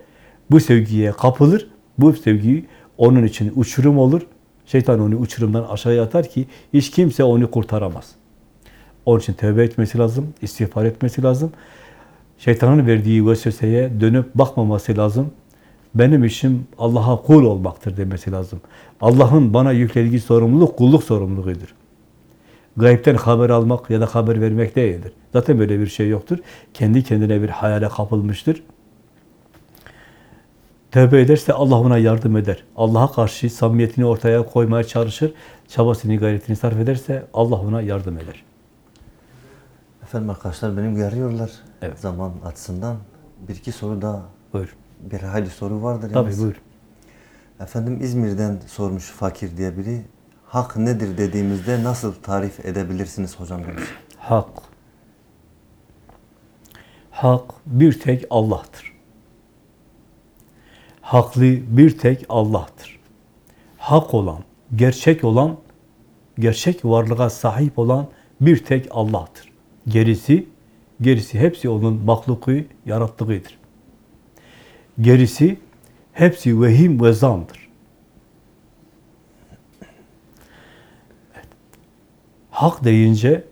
Bu sevgiye kapılır. Bu sevgi onun için uçurum olur. Şeytan onu uçurumdan aşağıya atar ki hiç kimse onu kurtaramaz. Onun için tövbe etmesi lazım, istiğfar etmesi lazım. Şeytanın verdiği vesveseye dönüp bakmaması lazım. Benim işim Allah'a kul olmaktır demesi lazım. Allah'ın bana yüklediği sorumluluk kulluk sorumluluğudur. Gaybten haber almak ya da haber vermek değildir. Zaten böyle bir şey yoktur. Kendi kendine bir hayale kapılmıştır. Tövbe ederse Allah ona yardım eder. Allah'a karşı samimiyetini ortaya koymaya çalışır. Çabasını, gayretini sarf ederse Allah ona yardım eder. Efendim arkadaşlar benim uyarıyorlar. Evet. Zaman açısından. Bir iki soru daha, Buyur. bir hayli soru vardır. Tabii yalnız. buyur. Efendim İzmir'den sormuş fakir diye biri. Hak nedir dediğimizde nasıl tarif edebilirsiniz hocam demiş. Hak. Hak bir tek Allah'tır. Haklı bir tek Allah'tır. Hak olan, gerçek olan, gerçek varlığa sahip olan bir tek Allah'tır. Gerisi, gerisi hepsi onun mahluku, yarattığıdır. Gerisi hepsi vehim ve zandır. Hak deyince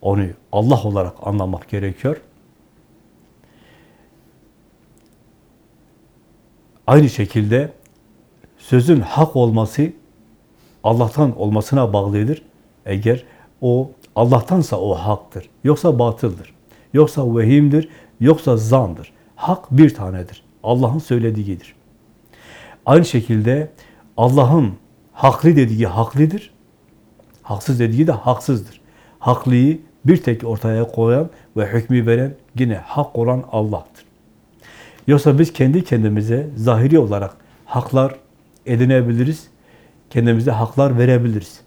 onu Allah olarak anlamak gerekiyor. Aynı şekilde sözün hak olması Allah'tan olmasına bağlıdır. Eğer o Allah'tansa o haktır. Yoksa batıldır. Yoksa vehimdir. Yoksa zandır. Hak bir tanedir. Allah'ın söylediğidir. Aynı şekilde Allah'ın haklı dediği haklıdır. Haksız dediği de haksızdır. Haklıyı bir tek ortaya koyan ve hükmü veren yine hak olan Allah'tır. Yoksa biz kendi kendimize zahiri olarak haklar edinebiliriz. Kendimize haklar verebiliriz.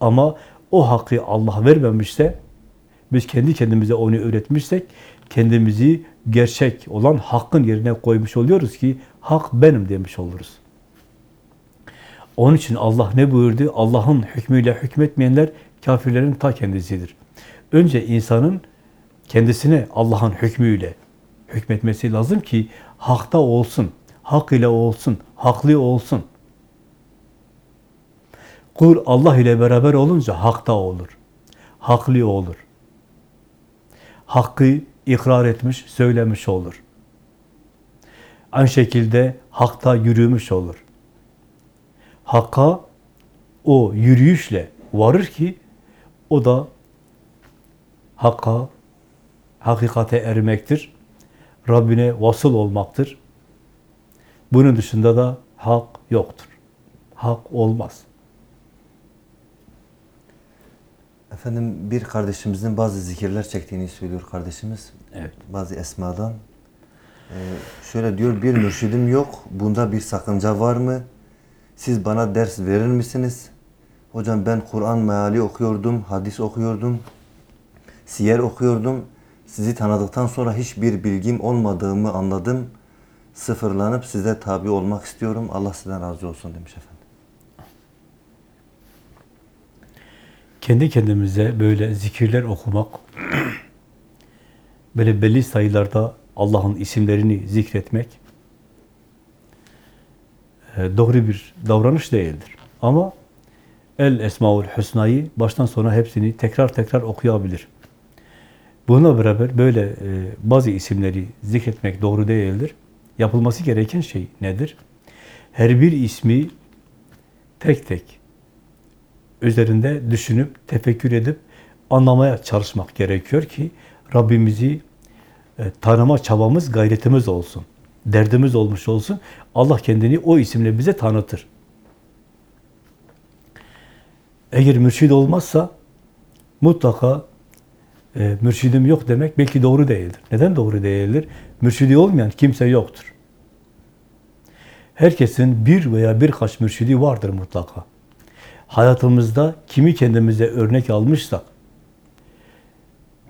Ama o hakkı Allah vermemişse, biz kendi kendimize onu öğretmişsek, kendimizi gerçek olan hakkın yerine koymuş oluyoruz ki, hak benim demiş oluruz. Onun için Allah ne buyurdu? Allah'ın hükmüyle hükmetmeyenler kafirlerin ta kendisidir. Önce insanın kendisine Allah'ın hükmüyle hükmetmesi lazım ki hakta olsun, hak ile olsun, haklı olsun. Kul Allah ile beraber olunca hakta olur. Haklı olur. Hakkı ikrar etmiş, söylemiş olur. Aynı şekilde hakta yürümüş olur. Hakka o yürüyüşle varır ki o da hakka, hakikate ermektir. Rabbine vasıl olmaktır. Bunun dışında da hak yoktur. Hak olmaz. Efendim bir kardeşimizin bazı zikirler çektiğini söylüyor kardeşimiz. Evet. Bazı esmadan. Ee, şöyle diyor bir mürşidim yok. Bunda bir sakınca var mı? Siz bana ders verir misiniz? Hocam ben Kur'an meali okuyordum, hadis okuyordum, siyer okuyordum. Sizi tanıdıktan sonra hiçbir bilgim olmadığımı anladım. Sıfırlanıp size tabi olmak istiyorum. Allah sizden razı olsun demiş efendim. Kendi kendimize böyle zikirler okumak, (clears throat) böyle belli sayılarda Allah'ın isimlerini zikretmek e, doğru bir davranış değildir. Ama El Esmaül Hüsna'yı baştan sona hepsini tekrar tekrar okuyabilir. Buna beraber böyle e, bazı isimleri zikretmek doğru değildir. Yapılması gereken şey nedir? Her bir ismi tek tek üzerinde düşünüp, tefekkür edip anlamaya çalışmak gerekiyor ki Rabbimizi e, tanıma çabamız, gayretimiz olsun. Derdimiz olmuş olsun. Allah kendini o isimle bize tanıtır. Eğer mürşid olmazsa mutlaka e, mürşidim yok demek belki doğru değildir. Neden doğru değildir? Mürşidi olmayan kimse yoktur. Herkesin bir veya birkaç mürşidi vardır mutlaka. Hayatımızda kimi kendimize örnek almışsak,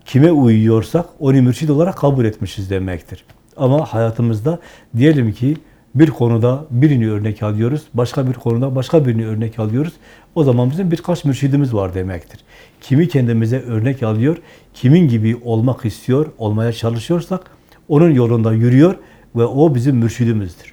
kime uyuyorsak onu mürşid olarak kabul etmişiz demektir. Ama hayatımızda diyelim ki bir konuda birini örnek alıyoruz, başka bir konuda başka birini örnek alıyoruz. O zaman bizim birkaç mürşidimiz var demektir. Kimi kendimize örnek alıyor, kimin gibi olmak istiyor, olmaya çalışıyorsak onun yolunda yürüyor ve o bizim mürşidimizdir.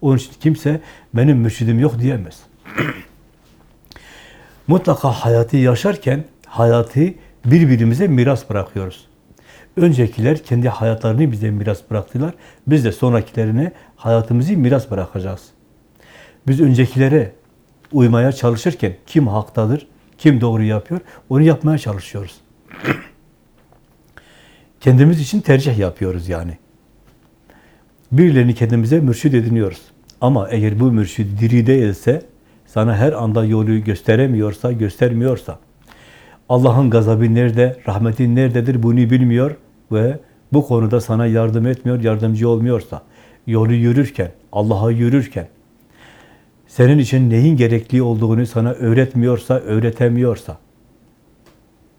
Onun için kimse benim mürşidim yok diyemez. (clears throat) Mutlaka hayatı yaşarken hayatı birbirimize miras bırakıyoruz. Öncekiler kendi hayatlarını bize miras bıraktılar. Biz de sonrakilerine hayatımızı miras bırakacağız. Biz öncekilere uymaya çalışırken kim haktadır, kim doğru yapıyor, onu yapmaya çalışıyoruz. (clears throat) Kendimiz için tercih yapıyoruz yani. Birilerini kendimize mürşid ediniyoruz. Ama eğer bu mürşid diri değilse, sana her anda yolu gösteremiyorsa, göstermiyorsa, Allah'ın gazabı nerede, rahmeti nerededir bunu bilmiyor ve bu konuda sana yardım etmiyor, yardımcı olmuyorsa, yolu yürürken, Allah'a yürürken, senin için neyin gerekli olduğunu sana öğretmiyorsa, öğretemiyorsa,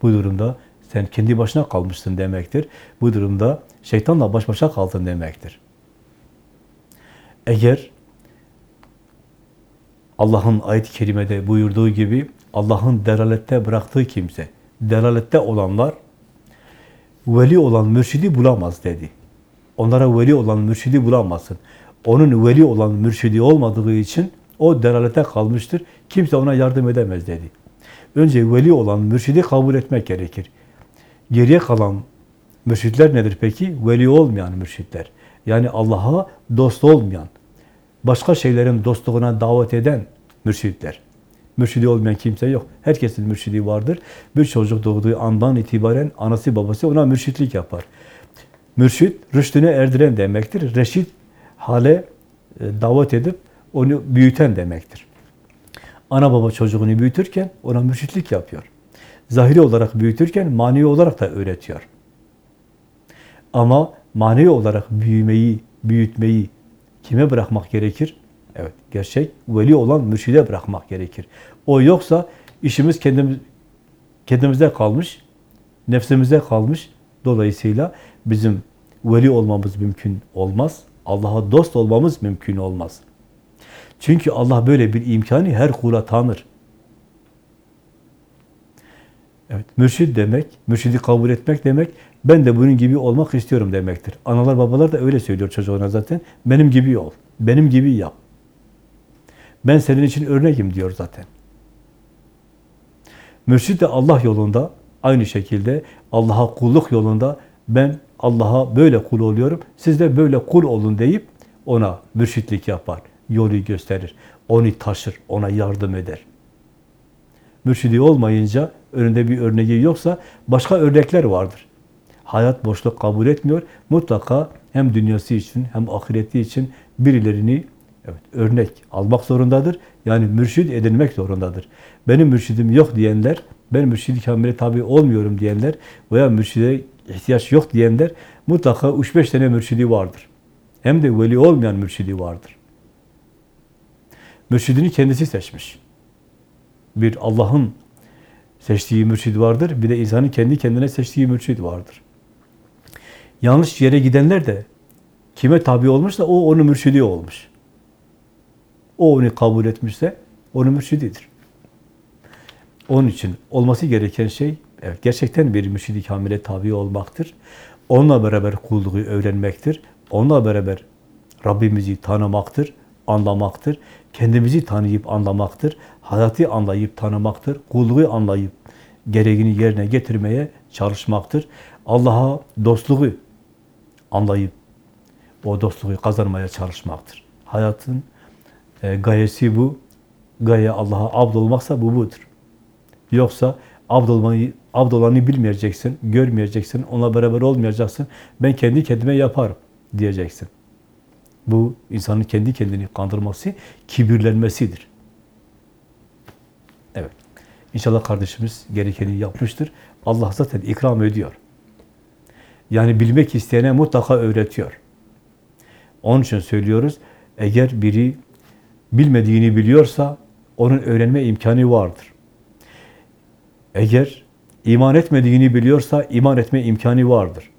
bu durumda sen kendi başına kalmışsın demektir. Bu durumda şeytanla baş başa kaldın demektir. Eğer Allah'ın ayet-i kerimede buyurduğu gibi Allah'ın delalette bıraktığı kimse, delalette olanlar veli olan mürşidi bulamaz dedi. Onlara veli olan mürşidi bulamazsın. Onun veli olan mürşidi olmadığı için o delalete kalmıştır. Kimse ona yardım edemez dedi. Önce veli olan mürşidi kabul etmek gerekir. Geriye kalan mürşitler nedir peki? Veli olmayan mürşitler. Yani Allah'a dost olmayan, başka şeylerin dostluğuna davet eden mürşitler. Mürşidi olmayan kimse yok. Herkesin mürşidi vardır. Bir çocuk doğduğu andan itibaren anası babası ona mürşitlik yapar. Mürşit, rüştüne erdiren demektir. Reşit, hale e, davet edip onu büyüten demektir. Ana baba çocuğunu büyütürken ona mürşitlik yapıyor. Zahiri olarak büyütürken manevi olarak da öğretiyor. Ama manevi olarak büyümeyi, büyütmeyi kime bırakmak gerekir? Evet, gerçek veli olan mürşide bırakmak gerekir. O yoksa işimiz kendimiz kendimizde kalmış, nefsimize kalmış. Dolayısıyla bizim veli olmamız mümkün olmaz. Allah'a dost olmamız mümkün olmaz. Çünkü Allah böyle bir imkanı her kula tanır. Evet, mürşid demek, mürşidi kabul etmek demek, ben de bunun gibi olmak istiyorum demektir. Analar babalar da öyle söylüyor çocuğuna zaten. Benim gibi ol, benim gibi yap. Ben senin için örneğim diyor zaten. Mürşid de Allah yolunda, aynı şekilde Allah'a kulluk yolunda ben Allah'a böyle kul oluyorum, siz de böyle kul olun deyip ona mürşitlik yapar, yolu gösterir, onu taşır, ona yardım eder. Mürşidi olmayınca, önünde bir örneği yoksa başka örnekler vardır. Hayat boşluk kabul etmiyor. Mutlaka hem dünyası için hem ahireti için birilerini evet, örnek almak zorundadır. Yani mürşid edinmek zorundadır. Benim mürşidim yok diyenler, ben mürşidi kamile tabi olmuyorum diyenler veya mürşide ihtiyaç yok diyenler mutlaka 3-5 tane mürşidi vardır. Hem de veli olmayan mürşidi vardır. Mürşidini kendisi seçmiş. Bir Allah'ın seçtiği mürşid vardır, bir de insanın kendi kendine seçtiği mürşid vardır. Yanlış yere gidenler de kime tabi olmuşsa o onun mürşidi olmuş. O onu kabul etmişse onun mürşididir. Onun için olması gereken şey evet, gerçekten bir mürşidi kamile tabi olmaktır. Onunla beraber kulluğu öğrenmektir. Onunla beraber Rabbimizi tanımaktır, anlamaktır. Kendimizi tanıyıp anlamaktır. Hayatı anlayıp tanımaktır. Kulluğu anlayıp gereğini yerine getirmeye çalışmaktır. Allah'a dostluğu anlayıp o dostluğu kazanmaya çalışmaktır. Hayatın e, gayesi bu. Gaye Allah'a abd olmaksa bu budur. Yoksa abd olmayı, abd olanı bilmeyeceksin, görmeyeceksin, onunla beraber olmayacaksın. Ben kendi kendime yaparım diyeceksin. Bu insanın kendi kendini kandırması, kibirlenmesidir. Evet. İnşallah kardeşimiz gerekeni yapmıştır. Allah zaten ikram ediyor. Yani bilmek isteyene mutlaka öğretiyor. Onun için söylüyoruz, eğer biri bilmediğini biliyorsa onun öğrenme imkanı vardır. Eğer iman etmediğini biliyorsa iman etme imkanı vardır.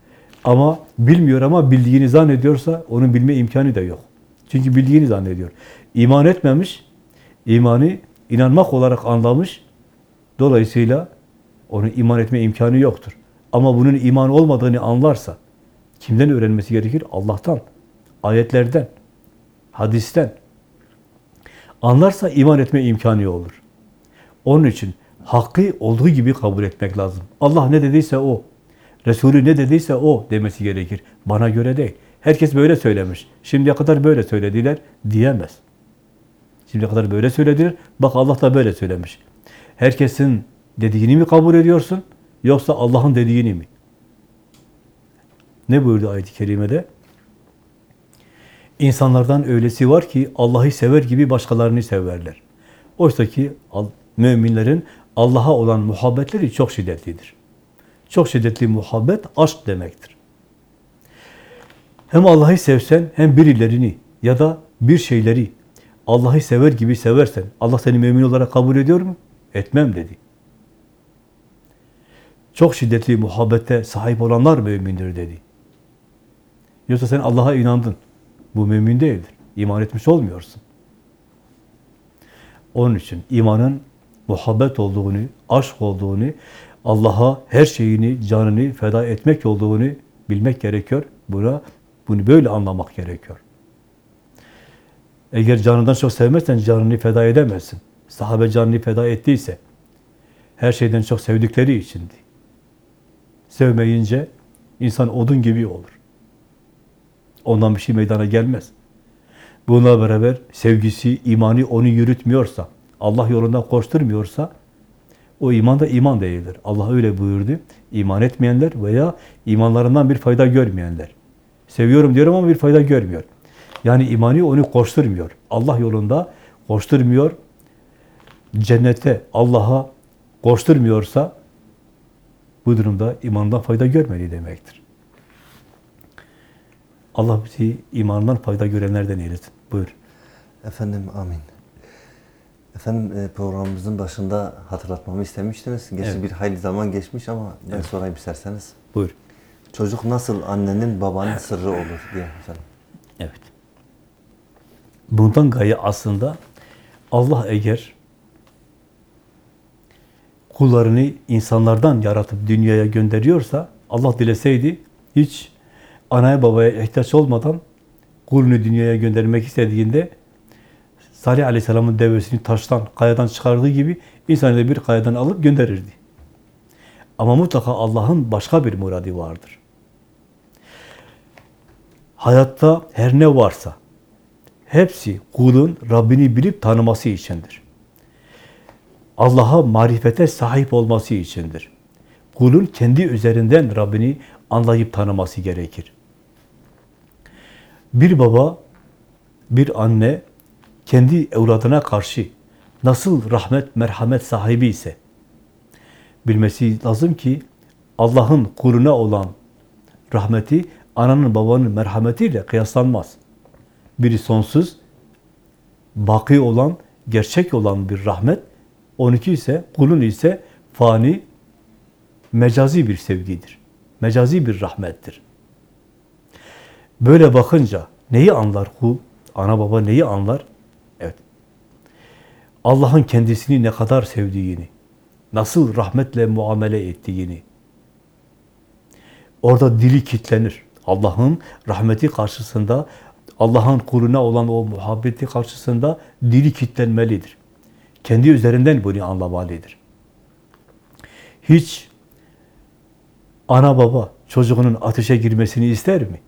Ama bilmiyor ama bildiğini zannediyorsa onun bilme imkanı da yok. Çünkü bildiğini zannediyor. İman etmemiş, imanı inanmak olarak anlamış. Dolayısıyla onun iman etme imkanı yoktur. Ama bunun iman olmadığını anlarsa, kimden öğrenmesi gerekir? Allah'tan, ayetlerden, hadisten. Anlarsa iman etme imkanı olur. Onun için hakkı olduğu gibi kabul etmek lazım. Allah ne dediyse o. Resulü ne dediyse o demesi gerekir. Bana göre değil. Herkes böyle söylemiş. Şimdiye kadar böyle söylediler diyemez. Şimdiye kadar böyle söylediler. Bak Allah da böyle söylemiş. Herkesin dediğini mi kabul ediyorsun? Yoksa Allah'ın dediğini mi? Ne buyurdu ayet-i kerimede? İnsanlardan öylesi var ki Allah'ı sever gibi başkalarını severler. Oysa ki müminlerin Allah'a olan muhabbetleri çok şiddetlidir. Çok şiddetli muhabbet aşk demektir. Hem Allah'ı sevsen hem birilerini ya da bir şeyleri Allah'ı sever gibi seversen Allah seni mümin olarak kabul ediyor mu? Etmem dedi. Çok şiddetli muhabbete sahip olanlar mümindir dedi. Yoksa sen Allah'a inandın. Bu mümin değildir. İman etmiş olmuyorsun. Onun için imanın muhabbet olduğunu, aşk olduğunu, Allah'a her şeyini, canını feda etmek olduğunu bilmek gerekiyor. Buna, bunu böyle anlamak gerekiyor. Eğer canından çok sevmezsen canını feda edemezsin. Sahabe canını feda ettiyse, her şeyden çok sevdikleri içindi. Sevmeyince insan odun gibi olur. Ondan bir şey meydana gelmez. Bununla beraber sevgisi, imanı onu yürütmüyorsa, Allah yolundan koşturmuyorsa, o iman da iman değildir. Allah öyle buyurdu. İman etmeyenler veya imanlarından bir fayda görmeyenler. Seviyorum diyorum ama bir fayda görmüyor. Yani imanı onu koşturmuyor. Allah yolunda koşturmuyor. Cennete, Allah'a koşturmuyorsa bu durumda imandan fayda görmedi demektir. Allah bizi imandan fayda görenlerden eylesin. Buyur. Efendim amin. Efendim e, programımızın başında hatırlatmamı istemiştiniz. Gerçi Evet. bir hayli zaman geçmiş ama ben sorayım isterseniz. Buyur. Çocuk nasıl annenin babanın sırrı olur diye efendim. Evet. Bundan gaye aslında Allah eğer kullarını insanlardan yaratıp dünyaya gönderiyorsa Allah dileseydi hiç anaya babaya ihtiyaç olmadan kulunu dünyaya göndermek istediğinde Salih Aleyhisselam'ın devesini taştan, kayadan çıkardığı gibi insanı da bir kayadan alıp gönderirdi. Ama mutlaka Allah'ın başka bir muradi vardır. Hayatta her ne varsa hepsi kulun Rabbini bilip tanıması içindir. Allah'a marifete sahip olması içindir. Kulun kendi üzerinden Rabbini anlayıp tanıması gerekir. Bir baba, bir anne kendi evladına karşı nasıl rahmet, merhamet sahibi ise bilmesi lazım ki Allah'ın kuluna olan rahmeti ananın babanın merhametiyle kıyaslanmaz. Biri sonsuz, baki olan, gerçek olan bir rahmet, 12 ise, kulun ise fani, mecazi bir sevgidir. Mecazi bir rahmettir. Böyle bakınca neyi anlar kul? Ana baba neyi anlar? Allah'ın kendisini ne kadar sevdiğini, nasıl rahmetle muamele ettiğini. Orada dili kitlenir. Allah'ın rahmeti karşısında, Allah'ın kuluna olan o muhabbeti karşısında dili kitlenmelidir. Kendi üzerinden bunu anlamalıdır. Hiç ana baba çocuğunun ateşe girmesini ister mi?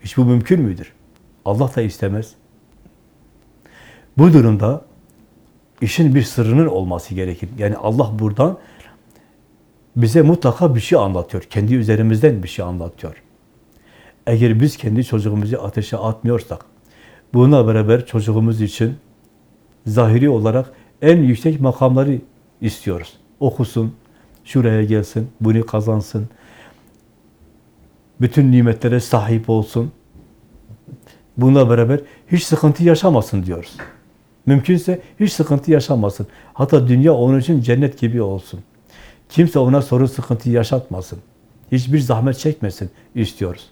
Hiç bu mümkün müdür? Allah da istemez. Bu durumda işin bir sırrının olması gerekir. Yani Allah buradan bize mutlaka bir şey anlatıyor. Kendi üzerimizden bir şey anlatıyor. Eğer biz kendi çocuğumuzu ateşe atmıyorsak, bununla beraber çocuğumuz için zahiri olarak en yüksek makamları istiyoruz. Okusun, şuraya gelsin, bunu kazansın, bütün nimetlere sahip olsun. Bununla beraber hiç sıkıntı yaşamasın diyoruz. Mümkünse hiç sıkıntı yaşamasın. Hatta dünya onun için cennet gibi olsun. Kimse ona sorun sıkıntı yaşatmasın. Hiçbir zahmet çekmesin istiyoruz.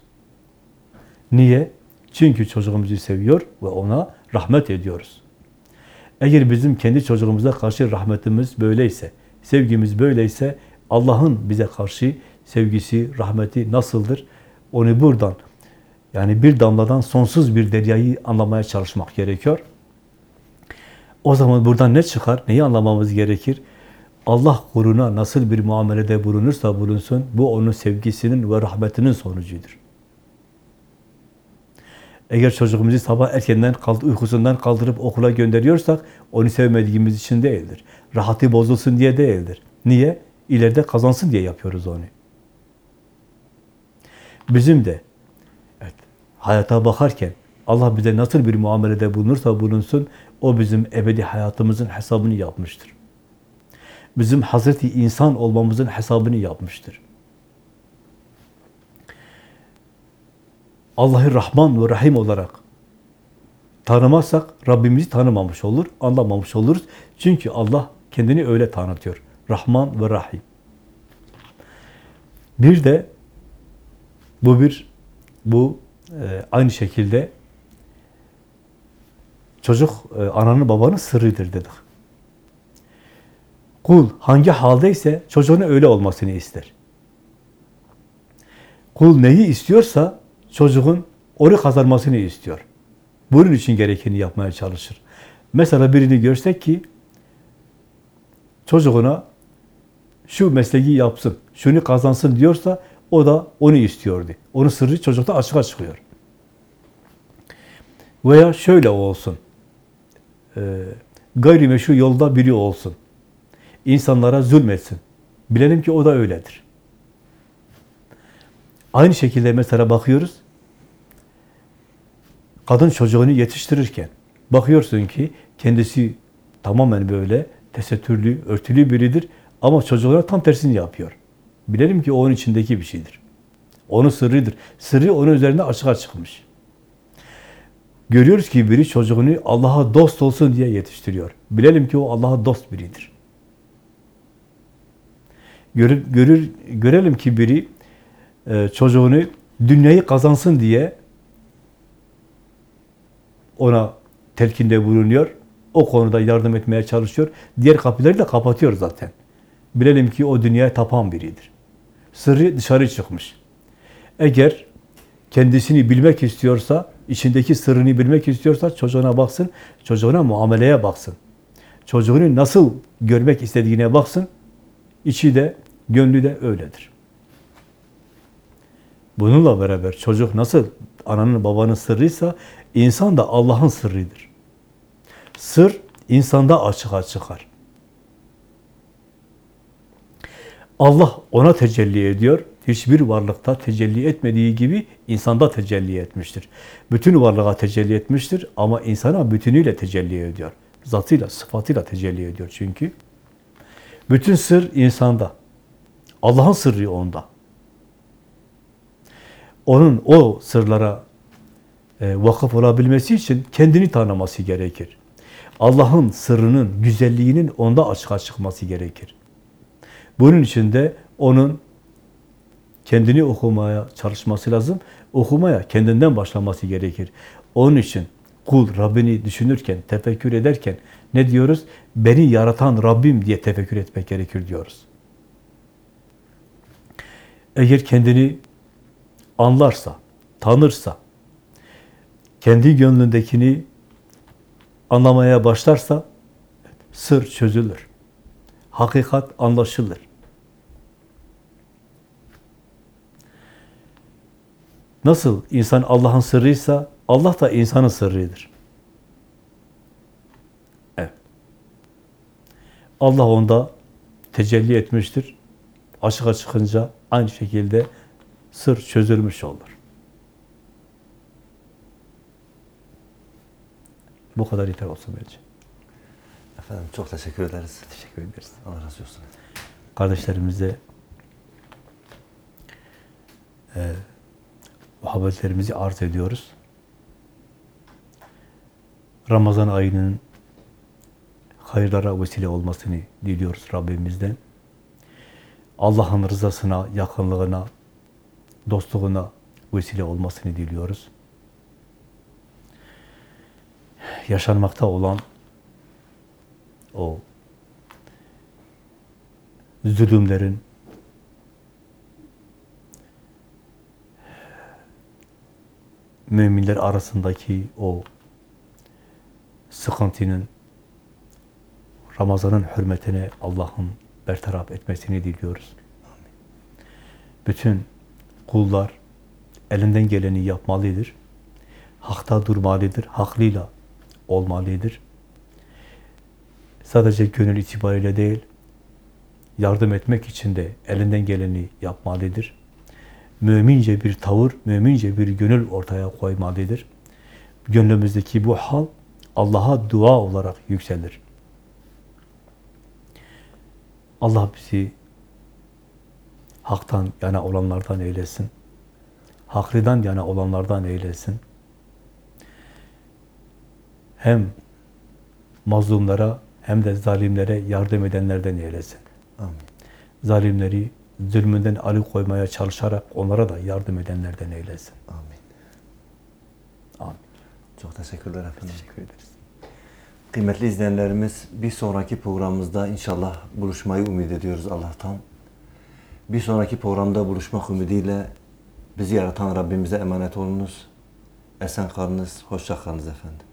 Niye? Çünkü çocuğumuzu seviyor ve ona rahmet ediyoruz. Eğer bizim kendi çocuğumuza karşı rahmetimiz böyleyse, sevgimiz böyleyse Allah'ın bize karşı sevgisi, rahmeti nasıldır? Onu buradan yani bir damladan sonsuz bir deryayı anlamaya çalışmak gerekiyor. O zaman buradan ne çıkar? Neyi anlamamız gerekir? Allah kuluna nasıl bir muamelede bulunursa bulunsun, bu onun sevgisinin ve rahmetinin sonucudur. Eğer çocuğumuzu sabah erkenden kaldı, uykusundan kaldırıp okula gönderiyorsak, onu sevmediğimiz için değildir. Rahatı bozulsun diye değildir. Niye? İleride kazansın diye yapıyoruz onu. Bizim de evet, hayata bakarken Allah bize nasıl bir muamelede bulunursa bulunsun, o bizim ebedi hayatımızın hesabını yapmıştır. Bizim Hazreti insan olmamızın hesabını yapmıştır. Allah'ı Rahman ve Rahim olarak tanımazsak Rabbimizi tanımamış olur, anlamamış oluruz. Çünkü Allah kendini öyle tanıtıyor. Rahman ve Rahim. Bir de bu bir bu e, aynı şekilde çocuk e, ananın babanın sırrıdır dedik. Kul hangi haldeyse çocuğun öyle olmasını ister. Kul neyi istiyorsa çocuğun onu kazanmasını istiyor. Bunun için gerekeni yapmaya çalışır. Mesela birini görsek ki çocuğuna şu mesleği yapsın, şunu kazansın diyorsa o da onu istiyordu. Onun sırrı çocukta açığa çıkıyor. Veya şöyle olsun, gayrimeşru yolda biri olsun, insanlara zulmetsin. Bilelim ki o da öyledir. Aynı şekilde mesela bakıyoruz, kadın çocuğunu yetiştirirken bakıyorsun ki kendisi tamamen böyle tesettürlü, örtülü biridir ama çocuğuna tam tersini yapıyor. Bilelim ki onun içindeki bir şeydir. Onun sırrıdır. Sırrı onun üzerinde açığa çıkmış. Görüyoruz ki biri çocuğunu Allah'a dost olsun diye yetiştiriyor. Bilelim ki o Allah'a dost biridir. Görür, görür, görelim ki biri e, çocuğunu dünyayı kazansın diye ona telkinde bulunuyor. O konuda yardım etmeye çalışıyor. Diğer kapıları da kapatıyor zaten. Bilelim ki o dünyaya tapan biridir. Sırrı dışarı çıkmış. Eğer kendisini bilmek istiyorsa, içindeki sırrını bilmek istiyorsa çocuğuna baksın, çocuğuna muameleye baksın. Çocuğunu nasıl görmek istediğine baksın, içi de, gönlü de öyledir. Bununla beraber çocuk nasıl ananın babanın sırrıysa, insan da Allah'ın sırrıdır. Sır, insanda açığa çıkar. Allah ona tecelli ediyor. Hiçbir varlıkta tecelli etmediği gibi insanda tecelli etmiştir. Bütün varlığa tecelli etmiştir ama insana bütünüyle tecelli ediyor. Zatıyla, sıfatıyla tecelli ediyor çünkü. Bütün sır insanda. Allah'ın sırrı onda. Onun o sırlara e, vakıf olabilmesi için kendini tanıması gerekir. Allah'ın sırrının, güzelliğinin onda açığa çıkması gerekir. Bunun için de onun kendini okumaya çalışması lazım. Okumaya kendinden başlaması gerekir. Onun için kul Rabbini düşünürken, tefekkür ederken ne diyoruz? Beni yaratan Rabbim diye tefekkür etmek gerekir diyoruz. Eğer kendini anlarsa, tanırsa, kendi gönlündekini anlamaya başlarsa sır çözülür. Hakikat anlaşılır. Nasıl insan Allah'ın sırrıysa Allah da insanın sırrıdır. Evet. Allah onda tecelli etmiştir. Açığa çıkınca aynı şekilde sır çözülmüş olur. Bu kadar yeter olsun bence. Efendim çok teşekkür ederiz. Teşekkür ederiz. Allah razı olsun. Kardeşlerimize e, muhabbetlerimizi arz ediyoruz. Ramazan ayının hayırlara vesile olmasını diliyoruz Rabbimizden. Allah'ın rızasına, yakınlığına, dostluğuna vesile olmasını diliyoruz. yaşanmakta olan o zulümlerin müminler arasındaki o sıkıntının Ramazan'ın hürmetine Allah'ın bertaraf etmesini diliyoruz. Bütün kullar elinden geleni yapmalıdır. Hakta durmalıdır. Haklıyla olmalıdır. Sadece gönül itibariyle değil, yardım etmek için de elinden geleni yapmalıdır. Mümince bir tavır, mümince bir gönül ortaya koymalıdır. Gönlümüzdeki bu hal Allah'a dua olarak yükselir. Allah bizi haktan yana olanlardan eylesin. Haklıdan yana olanlardan eylesin. Hem mazlumlara hem de zalimlere yardım edenlerden eylesin. Amin. Zalimleri zulmünden alıkoymaya çalışarak onlara da yardım edenlerden eylesin. Amin. Amin. Çok teşekkürler efendim. Teşekkür ederiz. Kıymetli izleyenlerimiz bir sonraki programımızda inşallah buluşmayı ümit ediyoruz Allah'tan. Bir sonraki programda buluşmak ümidiyle bizi yaratan Rabbimize emanet olunuz. Esen kalınız, hoşça kalınız efendim.